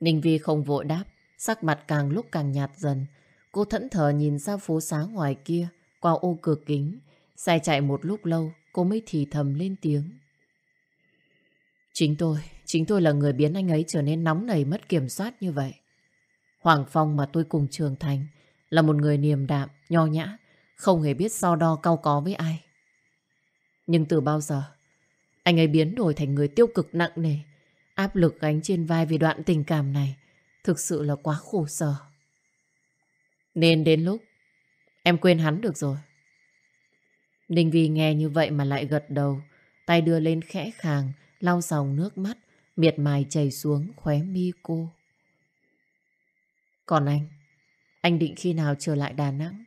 Ninh Vi không vội đáp, sắc mặt càng lúc càng nhạt dần. Cô thẫn thờ nhìn ra phố xá ngoài kia, qua ô cửa kính. Xe chạy một lúc lâu, cô mới thì thầm lên tiếng. Chính tôi, chính tôi là người biến anh ấy trở nên nóng nảy mất kiểm soát như vậy. Hoàng Phong mà tôi cùng trưởng thành là một người niềm đạm, nho nhã, không hề biết so đo cao có với ai. Nhưng từ bao giờ, anh ấy biến đổi thành người tiêu cực nặng nề, áp lực gánh trên vai vì đoạn tình cảm này, thực sự là quá khổ sở. Nên đến lúc em quên hắn được rồi. Ninh Vi nghe như vậy mà lại gật đầu, tay đưa lên khẽ khàng, lau dòng nước mắt, miệt mài chảy xuống khóe mi cô. Còn anh, anh định khi nào trở lại Đà Nẵng?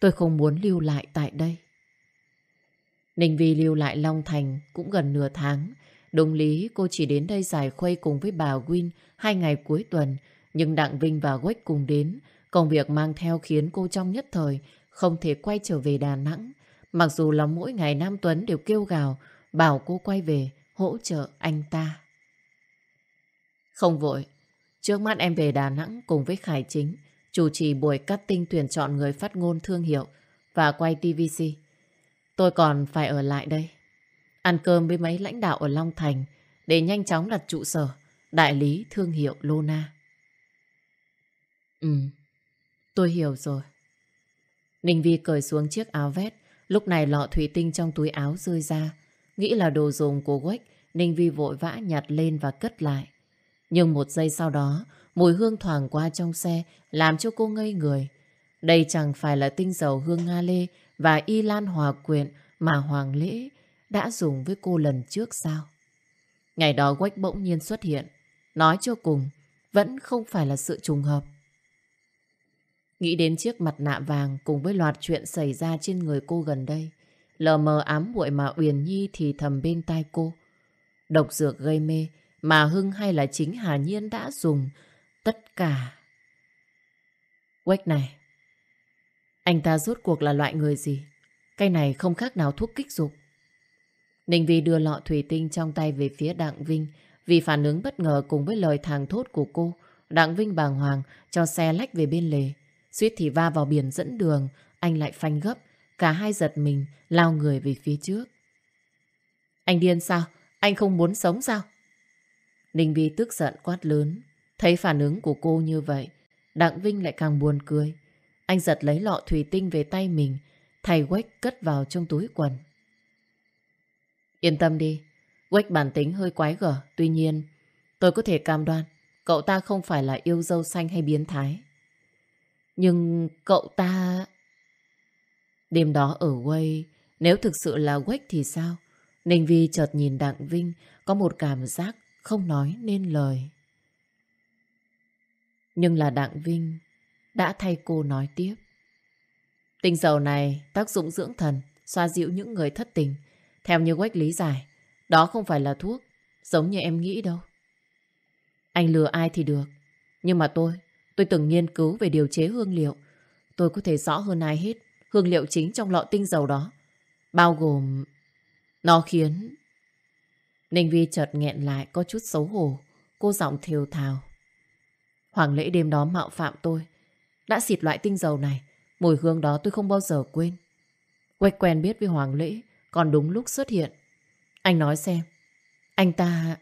Tôi không muốn lưu lại tại đây. Ninh Vi lưu lại Long Thành cũng gần nửa tháng. Đúng lý cô chỉ đến đây giải khuây cùng với bà Win hai ngày cuối tuần. Nhưng Đặng Vinh và Quách cùng đến. Công việc mang theo khiến cô trong nhất thời không thể quay trở về Đà Nẵng. Mặc dù là mỗi ngày Nam Tuấn đều kêu gào bảo cô quay về hỗ trợ anh ta. Không vội. Trước mắt em về Đà Nẵng cùng với Khải Chính chủ trì buổi casting tuyển chọn người phát ngôn thương hiệu và quay TVC. Tôi còn phải ở lại đây. Ăn cơm với mấy lãnh đạo ở Long Thành để nhanh chóng đặt trụ sở đại lý thương hiệu Lona. Ừ, tôi hiểu rồi. Ninh Vi cởi xuống chiếc áo vét. lúc này lọ thủy tinh trong túi áo rơi ra. Nghĩ là đồ dùng của Quách, Ninh Vi vội vã nhặt lên và cất lại. Nhưng một giây sau đó, mùi hương thoảng qua trong xe làm cho cô ngây người. Đây chẳng phải là tinh dầu hương Nga Lê và y lan hòa quyện mà Hoàng Lễ đã dùng với cô lần trước sao? Ngày đó Quách bỗng nhiên xuất hiện. Nói cho cùng, vẫn không phải là sự trùng hợp. Nghĩ đến chiếc mặt nạ vàng cùng với loạt chuyện xảy ra trên người cô gần đây. Lờ mờ ám muội mà Uyển Nhi thì thầm bên tai cô. Độc dược gây mê mà Hưng hay là chính Hà Nhiên đã dùng tất cả. Quách này, anh ta rốt cuộc là loại người gì? Cái này không khác nào thuốc kích dục. Ninh Vi đưa lọ thủy tinh trong tay về phía Đặng Vinh vì phản ứng bất ngờ cùng với lời thàng thốt của cô. Đặng Vinh bàng hoàng cho xe lách về bên lề. Suýt thì va vào biển dẫn đường, anh lại phanh gấp. Cả hai giật mình, lao người về phía trước. Anh điên sao? Anh không muốn sống sao? Ninh Vi tức giận quát lớn. Thấy phản ứng của cô như vậy, Đặng Vinh lại càng buồn cười. Anh giật lấy lọ thủy tinh về tay mình, thay Quách cất vào trong túi quần. Yên tâm đi, Quách bản tính hơi quái gở, tuy nhiên tôi có thể cam đoan cậu ta không phải là yêu dâu xanh hay biến thái. Nhưng cậu ta... Đêm đó ở quay, nếu thực sự là Quách thì sao? Ninh Vi chợt nhìn Đặng Vinh có một cảm giác không nói nên lời. Nhưng là Đặng Vinh đã thay cô nói tiếp. Tinh dầu này tác dụng dưỡng thần, xoa dịu những người thất tình. Theo như Quách lý giải, đó không phải là thuốc, giống như em nghĩ đâu. Anh lừa ai thì được, nhưng mà tôi, tôi từng nghiên cứu về điều chế hương liệu. Tôi có thể rõ hơn ai hết hương liệu chính trong lọ tinh dầu đó. Bao gồm... Nó khiến... Ninh Vi chợt nghẹn lại, có chút xấu hổ. Cô giọng thều thào. Hoàng lễ đêm đó mạo phạm tôi. Đã xịt loại tinh dầu này. Mùi hương đó tôi không bao giờ quên. Quách quen biết với Hoàng lễ. Còn đúng lúc xuất hiện. Anh nói xem. Anh ta...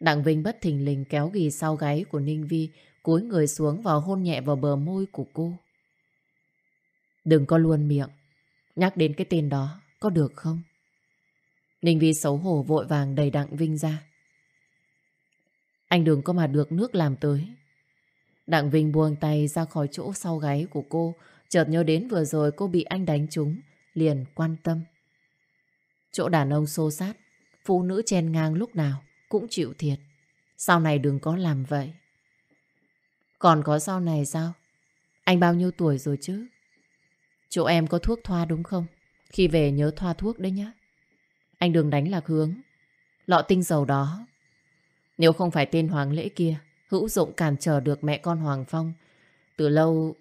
Đặng Vinh bất thình lình kéo ghi sau gáy của Ninh Vi cúi người xuống và hôn nhẹ vào bờ môi của cô. Đừng có luôn miệng. Nhắc đến cái tên đó, có được không? Ninh Vi xấu hổ vội vàng đầy Đặng Vinh ra. Anh đừng có mà được nước làm tới. Đặng Vinh buông tay ra khỏi chỗ sau gáy của cô, chợt nhớ đến vừa rồi cô bị anh đánh trúng, liền quan tâm. Chỗ đàn ông xô sát, phụ nữ chen ngang lúc nào cũng chịu thiệt. Sau này đừng có làm vậy. Còn có sau này sao? Anh bao nhiêu tuổi rồi chứ? Chỗ em có thuốc thoa đúng không? Khi về nhớ thoa thuốc đấy nhá. Anh đừng đánh lạc hướng. Lọ tinh dầu đó. Nếu không phải tên Hoàng Lễ kia, hữu dụng cản trở được mẹ con Hoàng Phong. Từ lâu,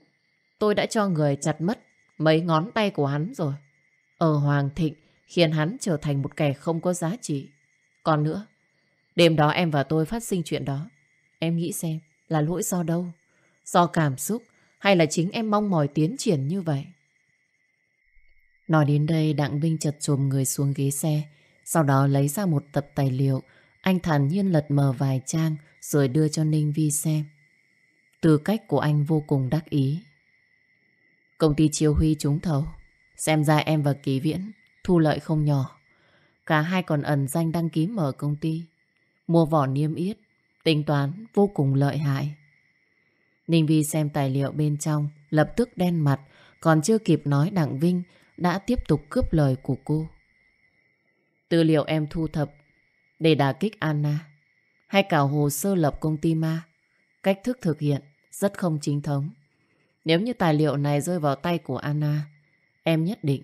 tôi đã cho người chặt mất mấy ngón tay của hắn rồi. Ở Hoàng Thịnh, khiến hắn trở thành một kẻ không có giá trị. Còn nữa, đêm đó em và tôi phát sinh chuyện đó. Em nghĩ xem là lỗi do đâu? Do cảm xúc hay là chính em mong mỏi tiến triển như vậy? Nói đến đây, Đặng Vinh chật chồm người xuống ghế xe, Sau đó lấy ra một tập tài liệu. Anh thản nhiên lật mở vài trang Rồi đưa cho Ninh Vi xem. Tư cách của anh vô cùng đắc ý. Công ty Chiêu Huy trúng thầu. Xem ra em và Kỳ Viễn Thu lợi không nhỏ. Cả hai còn ẩn danh đăng ký mở công ty. Mua vỏ niêm yết. Tính toán vô cùng lợi hại Ninh Vi xem tài liệu bên trong Lập tức đen mặt Còn chưa kịp nói Đặng Vinh đã tiếp tục cướp lời của cô. Tư liệu em thu thập để đả kích Anna hay cả hồ sơ lập công ty ma. Cách thức thực hiện rất không chính thống. Nếu như tài liệu này rơi vào tay của Anna, em nhất định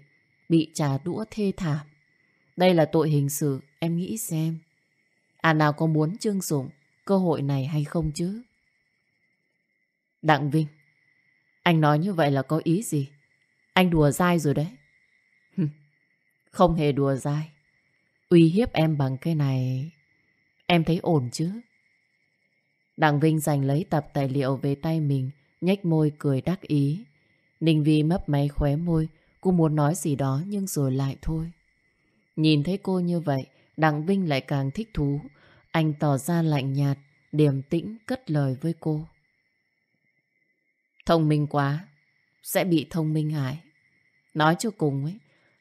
bị trà đũa thê thảm. Đây là tội hình sự, em nghĩ xem. À, Anna có muốn trương dụng cơ hội này hay không chứ? Đặng Vinh, anh nói như vậy là có ý gì? Anh đùa dai rồi đấy. Không hề đùa dai. Uy hiếp em bằng cái này... Em thấy ổn chứ? Đặng Vinh giành lấy tập tài liệu về tay mình, nhếch môi cười đắc ý. Ninh Vi mấp máy khóe môi, cô muốn nói gì đó nhưng rồi lại thôi. Nhìn thấy cô như vậy, Đặng Vinh lại càng thích thú. Anh tỏ ra lạnh nhạt, điềm tĩnh cất lời với cô. Thông minh quá, sẽ bị thông minh hại. Nói cho cùng ấy,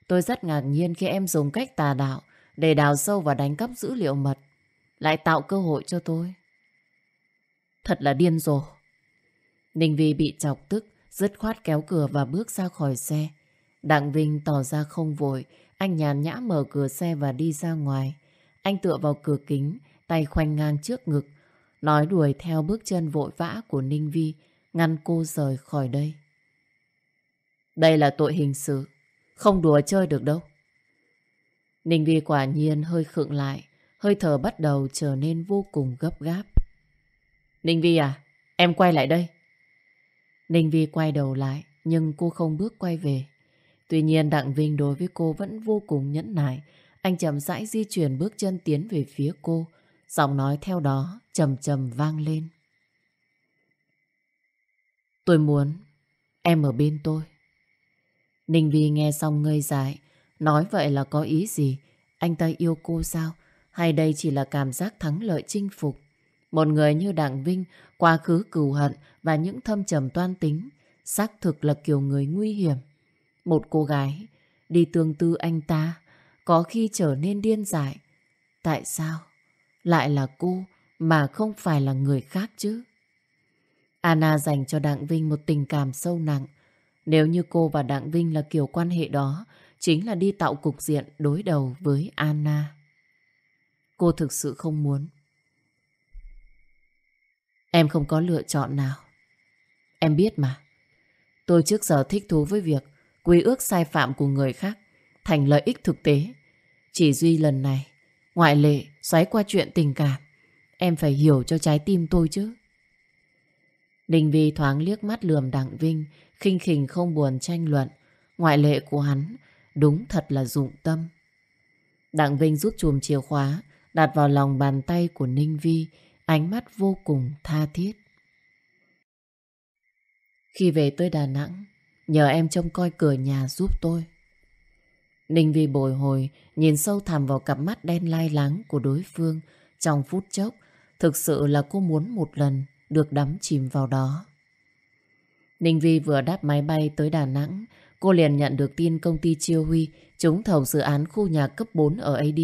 Tôi rất ngạc nhiên khi em dùng cách tà đạo để đào sâu và đánh cắp dữ liệu mật, lại tạo cơ hội cho tôi. Thật là điên rồ. Ninh Vi bị chọc tức, dứt khoát kéo cửa và bước ra khỏi xe. Đặng Vinh tỏ ra không vội, anh nhàn nhã mở cửa xe và đi ra ngoài. Anh tựa vào cửa kính, tay khoanh ngang trước ngực, nói đuổi theo bước chân vội vã của Ninh Vi, ngăn cô rời khỏi đây. Đây là tội hình sự, không đùa chơi được đâu. Ninh Vi quả nhiên hơi khựng lại, hơi thở bắt đầu trở nên vô cùng gấp gáp. Ninh Vi à, em quay lại đây. Ninh Vi quay đầu lại, nhưng cô không bước quay về. Tuy nhiên Đặng Vinh đối với cô vẫn vô cùng nhẫn nại. Anh chậm rãi di chuyển bước chân tiến về phía cô. Giọng nói theo đó trầm trầm vang lên. Tôi muốn em ở bên tôi. Ninh Vi nghe xong ngây dại. Nói vậy là có ý gì? Anh ta yêu cô sao? Hay đây chỉ là cảm giác thắng lợi chinh phục? Một người như Đặng Vinh, quá khứ cừu hận và những thâm trầm toan tính, xác thực là kiểu người nguy hiểm. Một cô gái đi tương tư anh ta, có khi trở nên điên dại. Tại sao? Lại là cô mà không phải là người khác chứ? Anna dành cho Đặng Vinh một tình cảm sâu nặng. Nếu như cô và Đặng Vinh là kiểu quan hệ đó, chính là đi tạo cục diện đối đầu với Anna. Cô thực sự không muốn. Em không có lựa chọn nào. Em biết mà. Tôi trước giờ thích thú với việc quy ước sai phạm của người khác thành lợi ích thực tế. Chỉ duy lần này, ngoại lệ xoáy qua chuyện tình cảm. Em phải hiểu cho trái tim tôi chứ. Đình Vi thoáng liếc mắt lườm Đặng Vinh khinh khỉnh không buồn tranh luận. Ngoại lệ của hắn đúng thật là dụng tâm. Đặng Vinh rút chùm chìa khóa, đặt vào lòng bàn tay của Ninh Vi, ánh mắt vô cùng tha thiết. Khi về tới Đà Nẵng, nhờ em trông coi cửa nhà giúp tôi. Ninh Vi bồi hồi, nhìn sâu thẳm vào cặp mắt đen lai láng của đối phương trong phút chốc. Thực sự là cô muốn một lần được đắm chìm vào đó. Ninh Vi vừa đáp máy bay tới Đà Nẵng, cô liền nhận được tin công ty Chiêu Huy trúng thầu dự án khu nhà cấp 4 ở AD.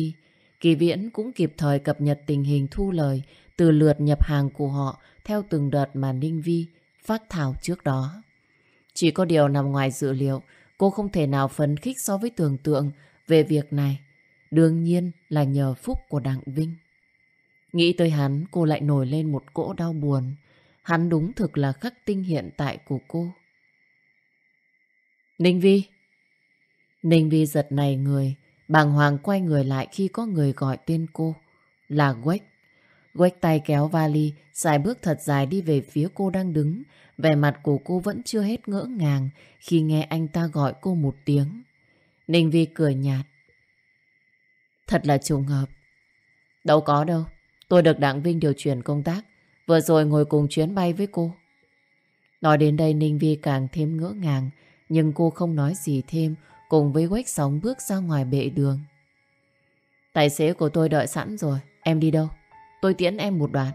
Kỳ Viễn cũng kịp thời cập nhật tình hình thu lời từ lượt nhập hàng của họ theo từng đợt mà Ninh Vi phát thảo trước đó. Chỉ có điều nằm ngoài dự liệu, cô không thể nào phấn khích so với tưởng tượng về việc này. Đương nhiên là nhờ phúc của Đặng Vinh. Nghĩ tới hắn, cô lại nổi lên một cỗ đau buồn. Hắn đúng thực là khắc tinh hiện tại của cô. Ninh Vi! Ninh Vi giật này người, bàng hoàng quay người lại khi có người gọi tên cô, là Quách. Quách tay kéo vali, xài bước thật dài đi về phía cô đang đứng. Vẻ mặt của cô vẫn chưa hết ngỡ ngàng khi nghe anh ta gọi cô một tiếng. Ninh Vi cười nhạt. Thật là trùng hợp. Đâu có đâu. Tôi được Đảng Vinh điều chuyển công tác. Vừa rồi ngồi cùng chuyến bay với cô. Nói đến đây Ninh Vi càng thêm ngỡ ngàng. Nhưng cô không nói gì thêm. Cùng với Quách sóng bước ra ngoài bệ đường. Tài xế của tôi đợi sẵn rồi. Em đi đâu? Tôi tiễn em một đoạn.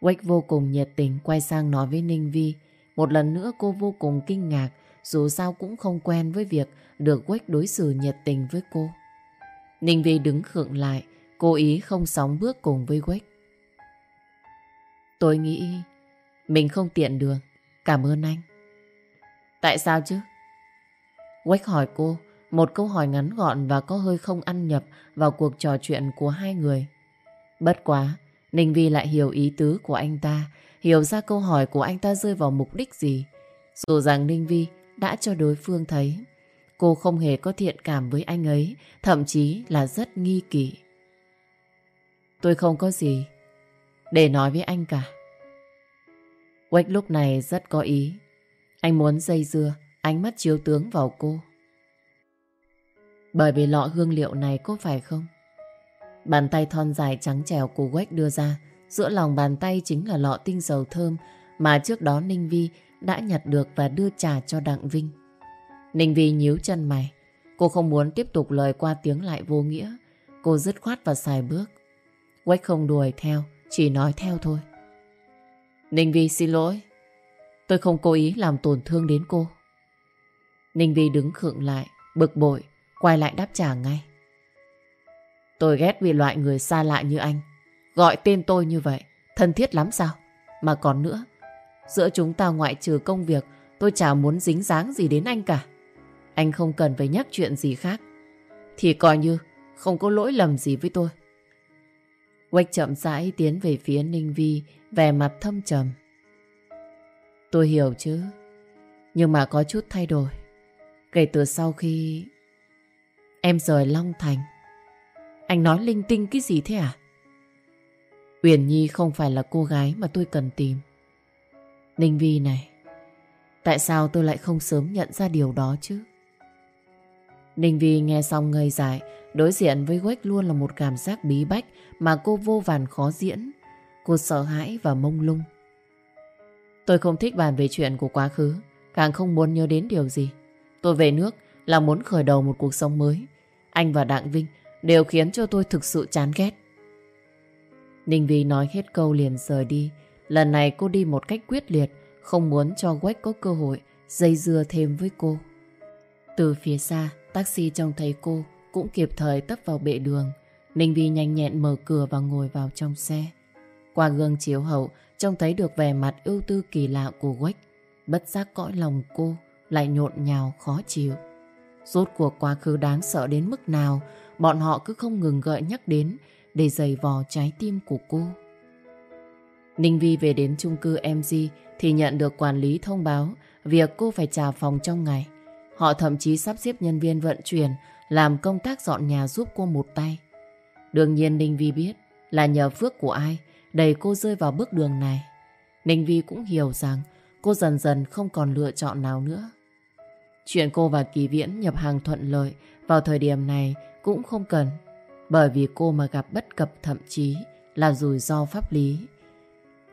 Quách vô cùng nhiệt tình quay sang nói với Ninh Vi. Một lần nữa cô vô cùng kinh ngạc. Dù sao cũng không quen với việc được Quách đối xử nhiệt tình với cô. Ninh Vi đứng khựng lại, cố ý không sóng bước cùng với Quách. Tôi nghĩ mình không tiện đường. Cảm ơn anh. Tại sao chứ? Quách hỏi cô, một câu hỏi ngắn gọn và có hơi không ăn nhập vào cuộc trò chuyện của hai người. Bất quá, Ninh Vi lại hiểu ý tứ của anh ta, hiểu ra câu hỏi của anh ta rơi vào mục đích gì. Dù rằng Ninh Vi đã cho đối phương thấy cô không hề có thiện cảm với anh ấy, thậm chí là rất nghi kỵ. Tôi không có gì để nói với anh cả. Quách lúc này rất có ý. Anh muốn dây dưa, ánh mắt chiếu tướng vào cô. Bởi vì lọ hương liệu này có phải không? Bàn tay thon dài trắng trèo của Quách đưa ra, giữa lòng bàn tay chính là lọ tinh dầu thơm mà trước đó Ninh Vi đã nhặt được và đưa trả cho Đặng Vinh. Ninh Vi nhíu chân mày. Cô không muốn tiếp tục lời qua tiếng lại vô nghĩa. Cô dứt khoát và xài bước. Quách không đuổi theo, chỉ nói theo thôi. Ninh Vi xin lỗi. Tôi không cố ý làm tổn thương đến cô. Ninh Vi đứng khựng lại, bực bội, quay lại đáp trả ngay. Tôi ghét vì loại người xa lạ như anh. Gọi tên tôi như vậy, thân thiết lắm sao? Mà còn nữa, giữa chúng ta ngoại trừ công việc, tôi chả muốn dính dáng gì đến anh cả. Anh không cần phải nhắc chuyện gì khác. Thì coi như không có lỗi lầm gì với tôi. Quách chậm rãi tiến về phía Ninh Vi, vẻ mặt thâm trầm. Tôi hiểu chứ, nhưng mà có chút thay đổi. Kể từ sau khi em rời Long Thành, anh nói linh tinh cái gì thế à? Uyển Nhi không phải là cô gái mà tôi cần tìm. Ninh Vi này, tại sao tôi lại không sớm nhận ra điều đó chứ? Ninh Vi nghe xong ngây dại, đối diện với Quách luôn là một cảm giác bí bách mà cô vô vàn khó diễn. Cô sợ hãi và mông lung. Tôi không thích bàn về chuyện của quá khứ, càng không muốn nhớ đến điều gì. Tôi về nước là muốn khởi đầu một cuộc sống mới. Anh và Đặng Vinh đều khiến cho tôi thực sự chán ghét. Ninh Vi nói hết câu liền rời đi. Lần này cô đi một cách quyết liệt, không muốn cho Quách có cơ hội dây dưa thêm với cô. Từ phía xa, taxi trông thấy cô cũng kịp thời tấp vào bệ đường. Ninh Vi nhanh nhẹn mở cửa và ngồi vào trong xe. Qua gương chiếu hậu, trông thấy được vẻ mặt ưu tư kỳ lạ của Quách. Bất giác cõi lòng cô lại nhộn nhào khó chịu. Rốt cuộc quá khứ đáng sợ đến mức nào bọn họ cứ không ngừng gợi nhắc đến để giày vò trái tim của cô. Ninh Vi về đến chung cư MG thì nhận được quản lý thông báo việc cô phải trả phòng trong ngày. Họ thậm chí sắp xếp nhân viên vận chuyển, làm công tác dọn nhà giúp cô một tay. Đương nhiên Ninh Vi biết là nhờ phước của ai đẩy cô rơi vào bước đường này. Ninh Vi cũng hiểu rằng cô dần dần không còn lựa chọn nào nữa. Chuyện cô và Kỳ Viễn nhập hàng thuận lợi vào thời điểm này cũng không cần. Bởi vì cô mà gặp bất cập thậm chí là rủi ro pháp lý.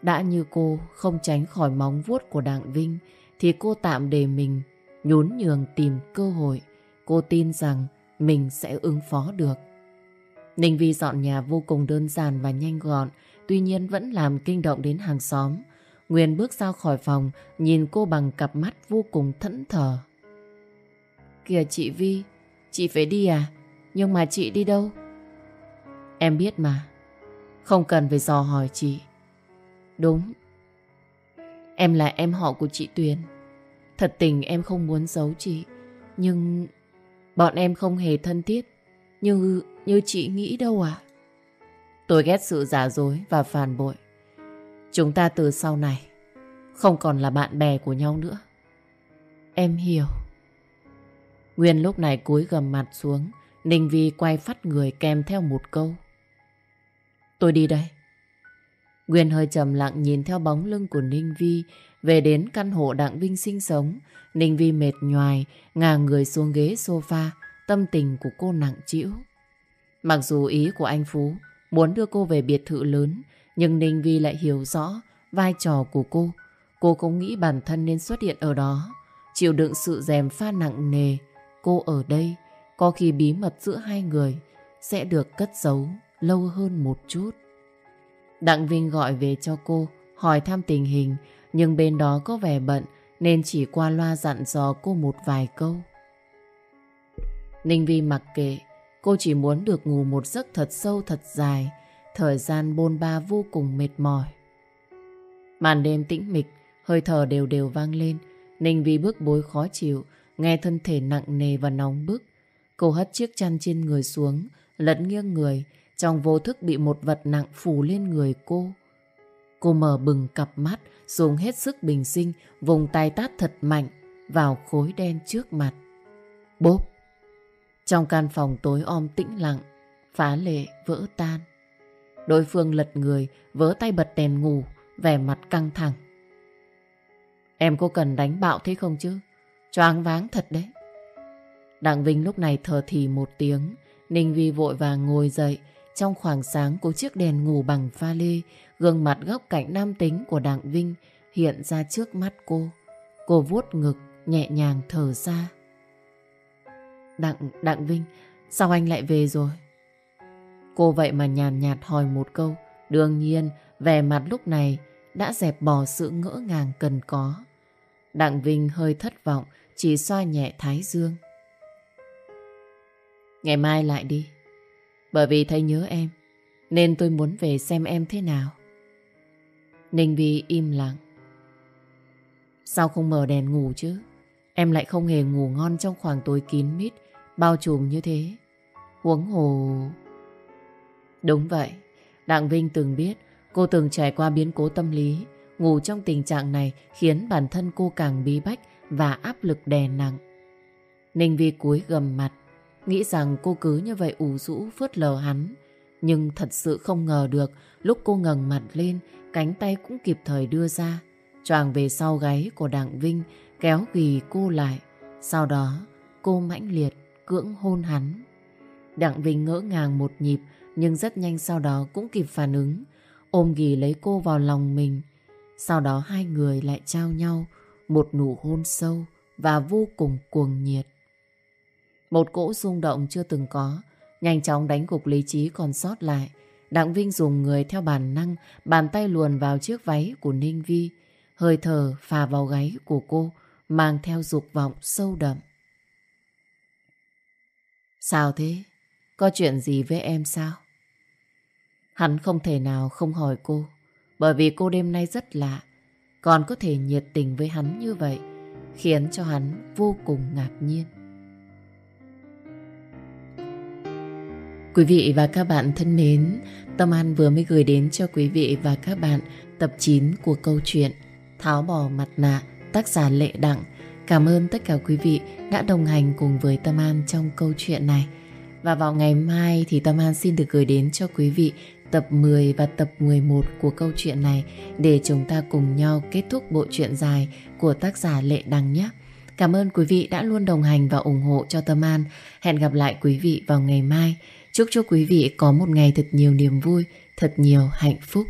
Đã như cô không tránh khỏi móng vuốt của Đặng Vinh thì cô tạm để mình nhún nhường tìm cơ hội. Cô tin rằng mình sẽ ứng phó được. Ninh Vi dọn nhà vô cùng đơn giản và nhanh gọn, tuy nhiên vẫn làm kinh động đến hàng xóm. Nguyên bước ra khỏi phòng, nhìn cô bằng cặp mắt vô cùng thẫn thờ. Kìa chị Vi, chị phải đi à? Nhưng mà chị đi đâu? Em biết mà, không cần phải dò hỏi chị. Đúng, em là em họ của chị Tuyền. Thật tình em không muốn giấu chị, nhưng bọn em không hề thân thiết như như chị nghĩ đâu à. Tôi ghét sự giả dối và phản bội. Chúng ta từ sau này không còn là bạn bè của nhau nữa. Em hiểu. Nguyên lúc này cúi gầm mặt xuống, Ninh Vi quay phát người kèm theo một câu. Tôi đi đây. Nguyên hơi trầm lặng nhìn theo bóng lưng của Ninh Vi về đến căn hộ Đặng Vinh sinh sống. Ninh Vi mệt nhoài, ngả người xuống ghế sofa, tâm tình của cô nặng trĩu. Mặc dù ý của anh Phú muốn đưa cô về biệt thự lớn, nhưng Ninh Vi lại hiểu rõ vai trò của cô. Cô cũng nghĩ bản thân nên xuất hiện ở đó, chịu đựng sự dèm pha nặng nề. Cô ở đây, có khi bí mật giữa hai người sẽ được cất giấu lâu hơn một chút. Đặng Vinh gọi về cho cô, hỏi thăm tình hình, nhưng bên đó có vẻ bận nên chỉ qua loa dặn dò cô một vài câu. Ninh Vi mặc kệ, cô chỉ muốn được ngủ một giấc thật sâu thật dài, thời gian bôn ba vô cùng mệt mỏi. Màn đêm tĩnh mịch, hơi thở đều đều vang lên, Ninh Vi bước bối khó chịu, nghe thân thể nặng nề và nóng bức. Cô hất chiếc chăn trên người xuống, lẫn nghiêng người, trong vô thức bị một vật nặng phủ lên người cô. Cô mở bừng cặp mắt, dùng hết sức bình sinh, vùng tay tát thật mạnh vào khối đen trước mặt. Bốp! Trong căn phòng tối om tĩnh lặng, phá lệ vỡ tan. Đối phương lật người, vỡ tay bật đèn ngủ, vẻ mặt căng thẳng. Em có cần đánh bạo thế không chứ? Choáng váng thật đấy. Đặng Vinh lúc này thở thì một tiếng, Ninh Vi vội vàng ngồi dậy, trong khoảng sáng của chiếc đèn ngủ bằng pha lê, gương mặt góc cạnh nam tính của Đặng Vinh hiện ra trước mắt cô. Cô vuốt ngực, nhẹ nhàng thở ra. Đặng, Đặng Vinh, sao anh lại về rồi? Cô vậy mà nhàn nhạt hỏi một câu. Đương nhiên, vẻ mặt lúc này đã dẹp bỏ sự ngỡ ngàng cần có. Đặng Vinh hơi thất vọng, chỉ xoa nhẹ thái dương. Ngày mai lại đi. Bởi vì thấy nhớ em, nên tôi muốn về xem em thế nào. Ninh Vi im lặng. Sao không mở đèn ngủ chứ? Em lại không hề ngủ ngon trong khoảng tối kín mít, bao trùm như thế. Huống hồ... Đúng vậy, Đặng Vinh từng biết cô từng trải qua biến cố tâm lý. Ngủ trong tình trạng này khiến bản thân cô càng bí bách và áp lực đè nặng. Ninh Vi cúi gầm mặt, nghĩ rằng cô cứ như vậy ủ rũ phớt lờ hắn. Nhưng thật sự không ngờ được lúc cô ngẩng mặt lên, cánh tay cũng kịp thời đưa ra. Choàng về sau gáy của Đặng Vinh, kéo ghì cô lại. Sau đó, cô mãnh liệt, cưỡng hôn hắn. Đặng Vinh ngỡ ngàng một nhịp, nhưng rất nhanh sau đó cũng kịp phản ứng, ôm ghì lấy cô vào lòng mình. Sau đó hai người lại trao nhau một nụ hôn sâu và vô cùng cuồng nhiệt. Một cỗ rung động chưa từng có, nhanh chóng đánh gục lý trí còn sót lại. Đặng Vinh dùng người theo bản năng, bàn tay luồn vào chiếc váy của Ninh Vi, hơi thở phà vào gáy của cô, mang theo dục vọng sâu đậm. Sao thế? Có chuyện gì với em sao? Hắn không thể nào không hỏi cô, bởi vì cô đêm nay rất lạ, còn có thể nhiệt tình với hắn như vậy, khiến cho hắn vô cùng ngạc nhiên. Quý vị và các bạn thân mến, Tâm An vừa mới gửi đến cho quý vị và các bạn tập 9 của câu chuyện Tháo bỏ mặt nạ, tác giả Lệ Đặng. Cảm ơn tất cả quý vị đã đồng hành cùng với Tâm An trong câu chuyện này. Và vào ngày mai thì Tâm An xin được gửi đến cho quý vị tập 10 và tập 11 của câu chuyện này để chúng ta cùng nhau kết thúc bộ truyện dài của tác giả Lệ Đăng nhé. Cảm ơn quý vị đã luôn đồng hành và ủng hộ cho Tâm An. Hẹn gặp lại quý vị vào ngày mai. Chúc cho quý vị có một ngày thật nhiều niềm vui, thật nhiều hạnh phúc.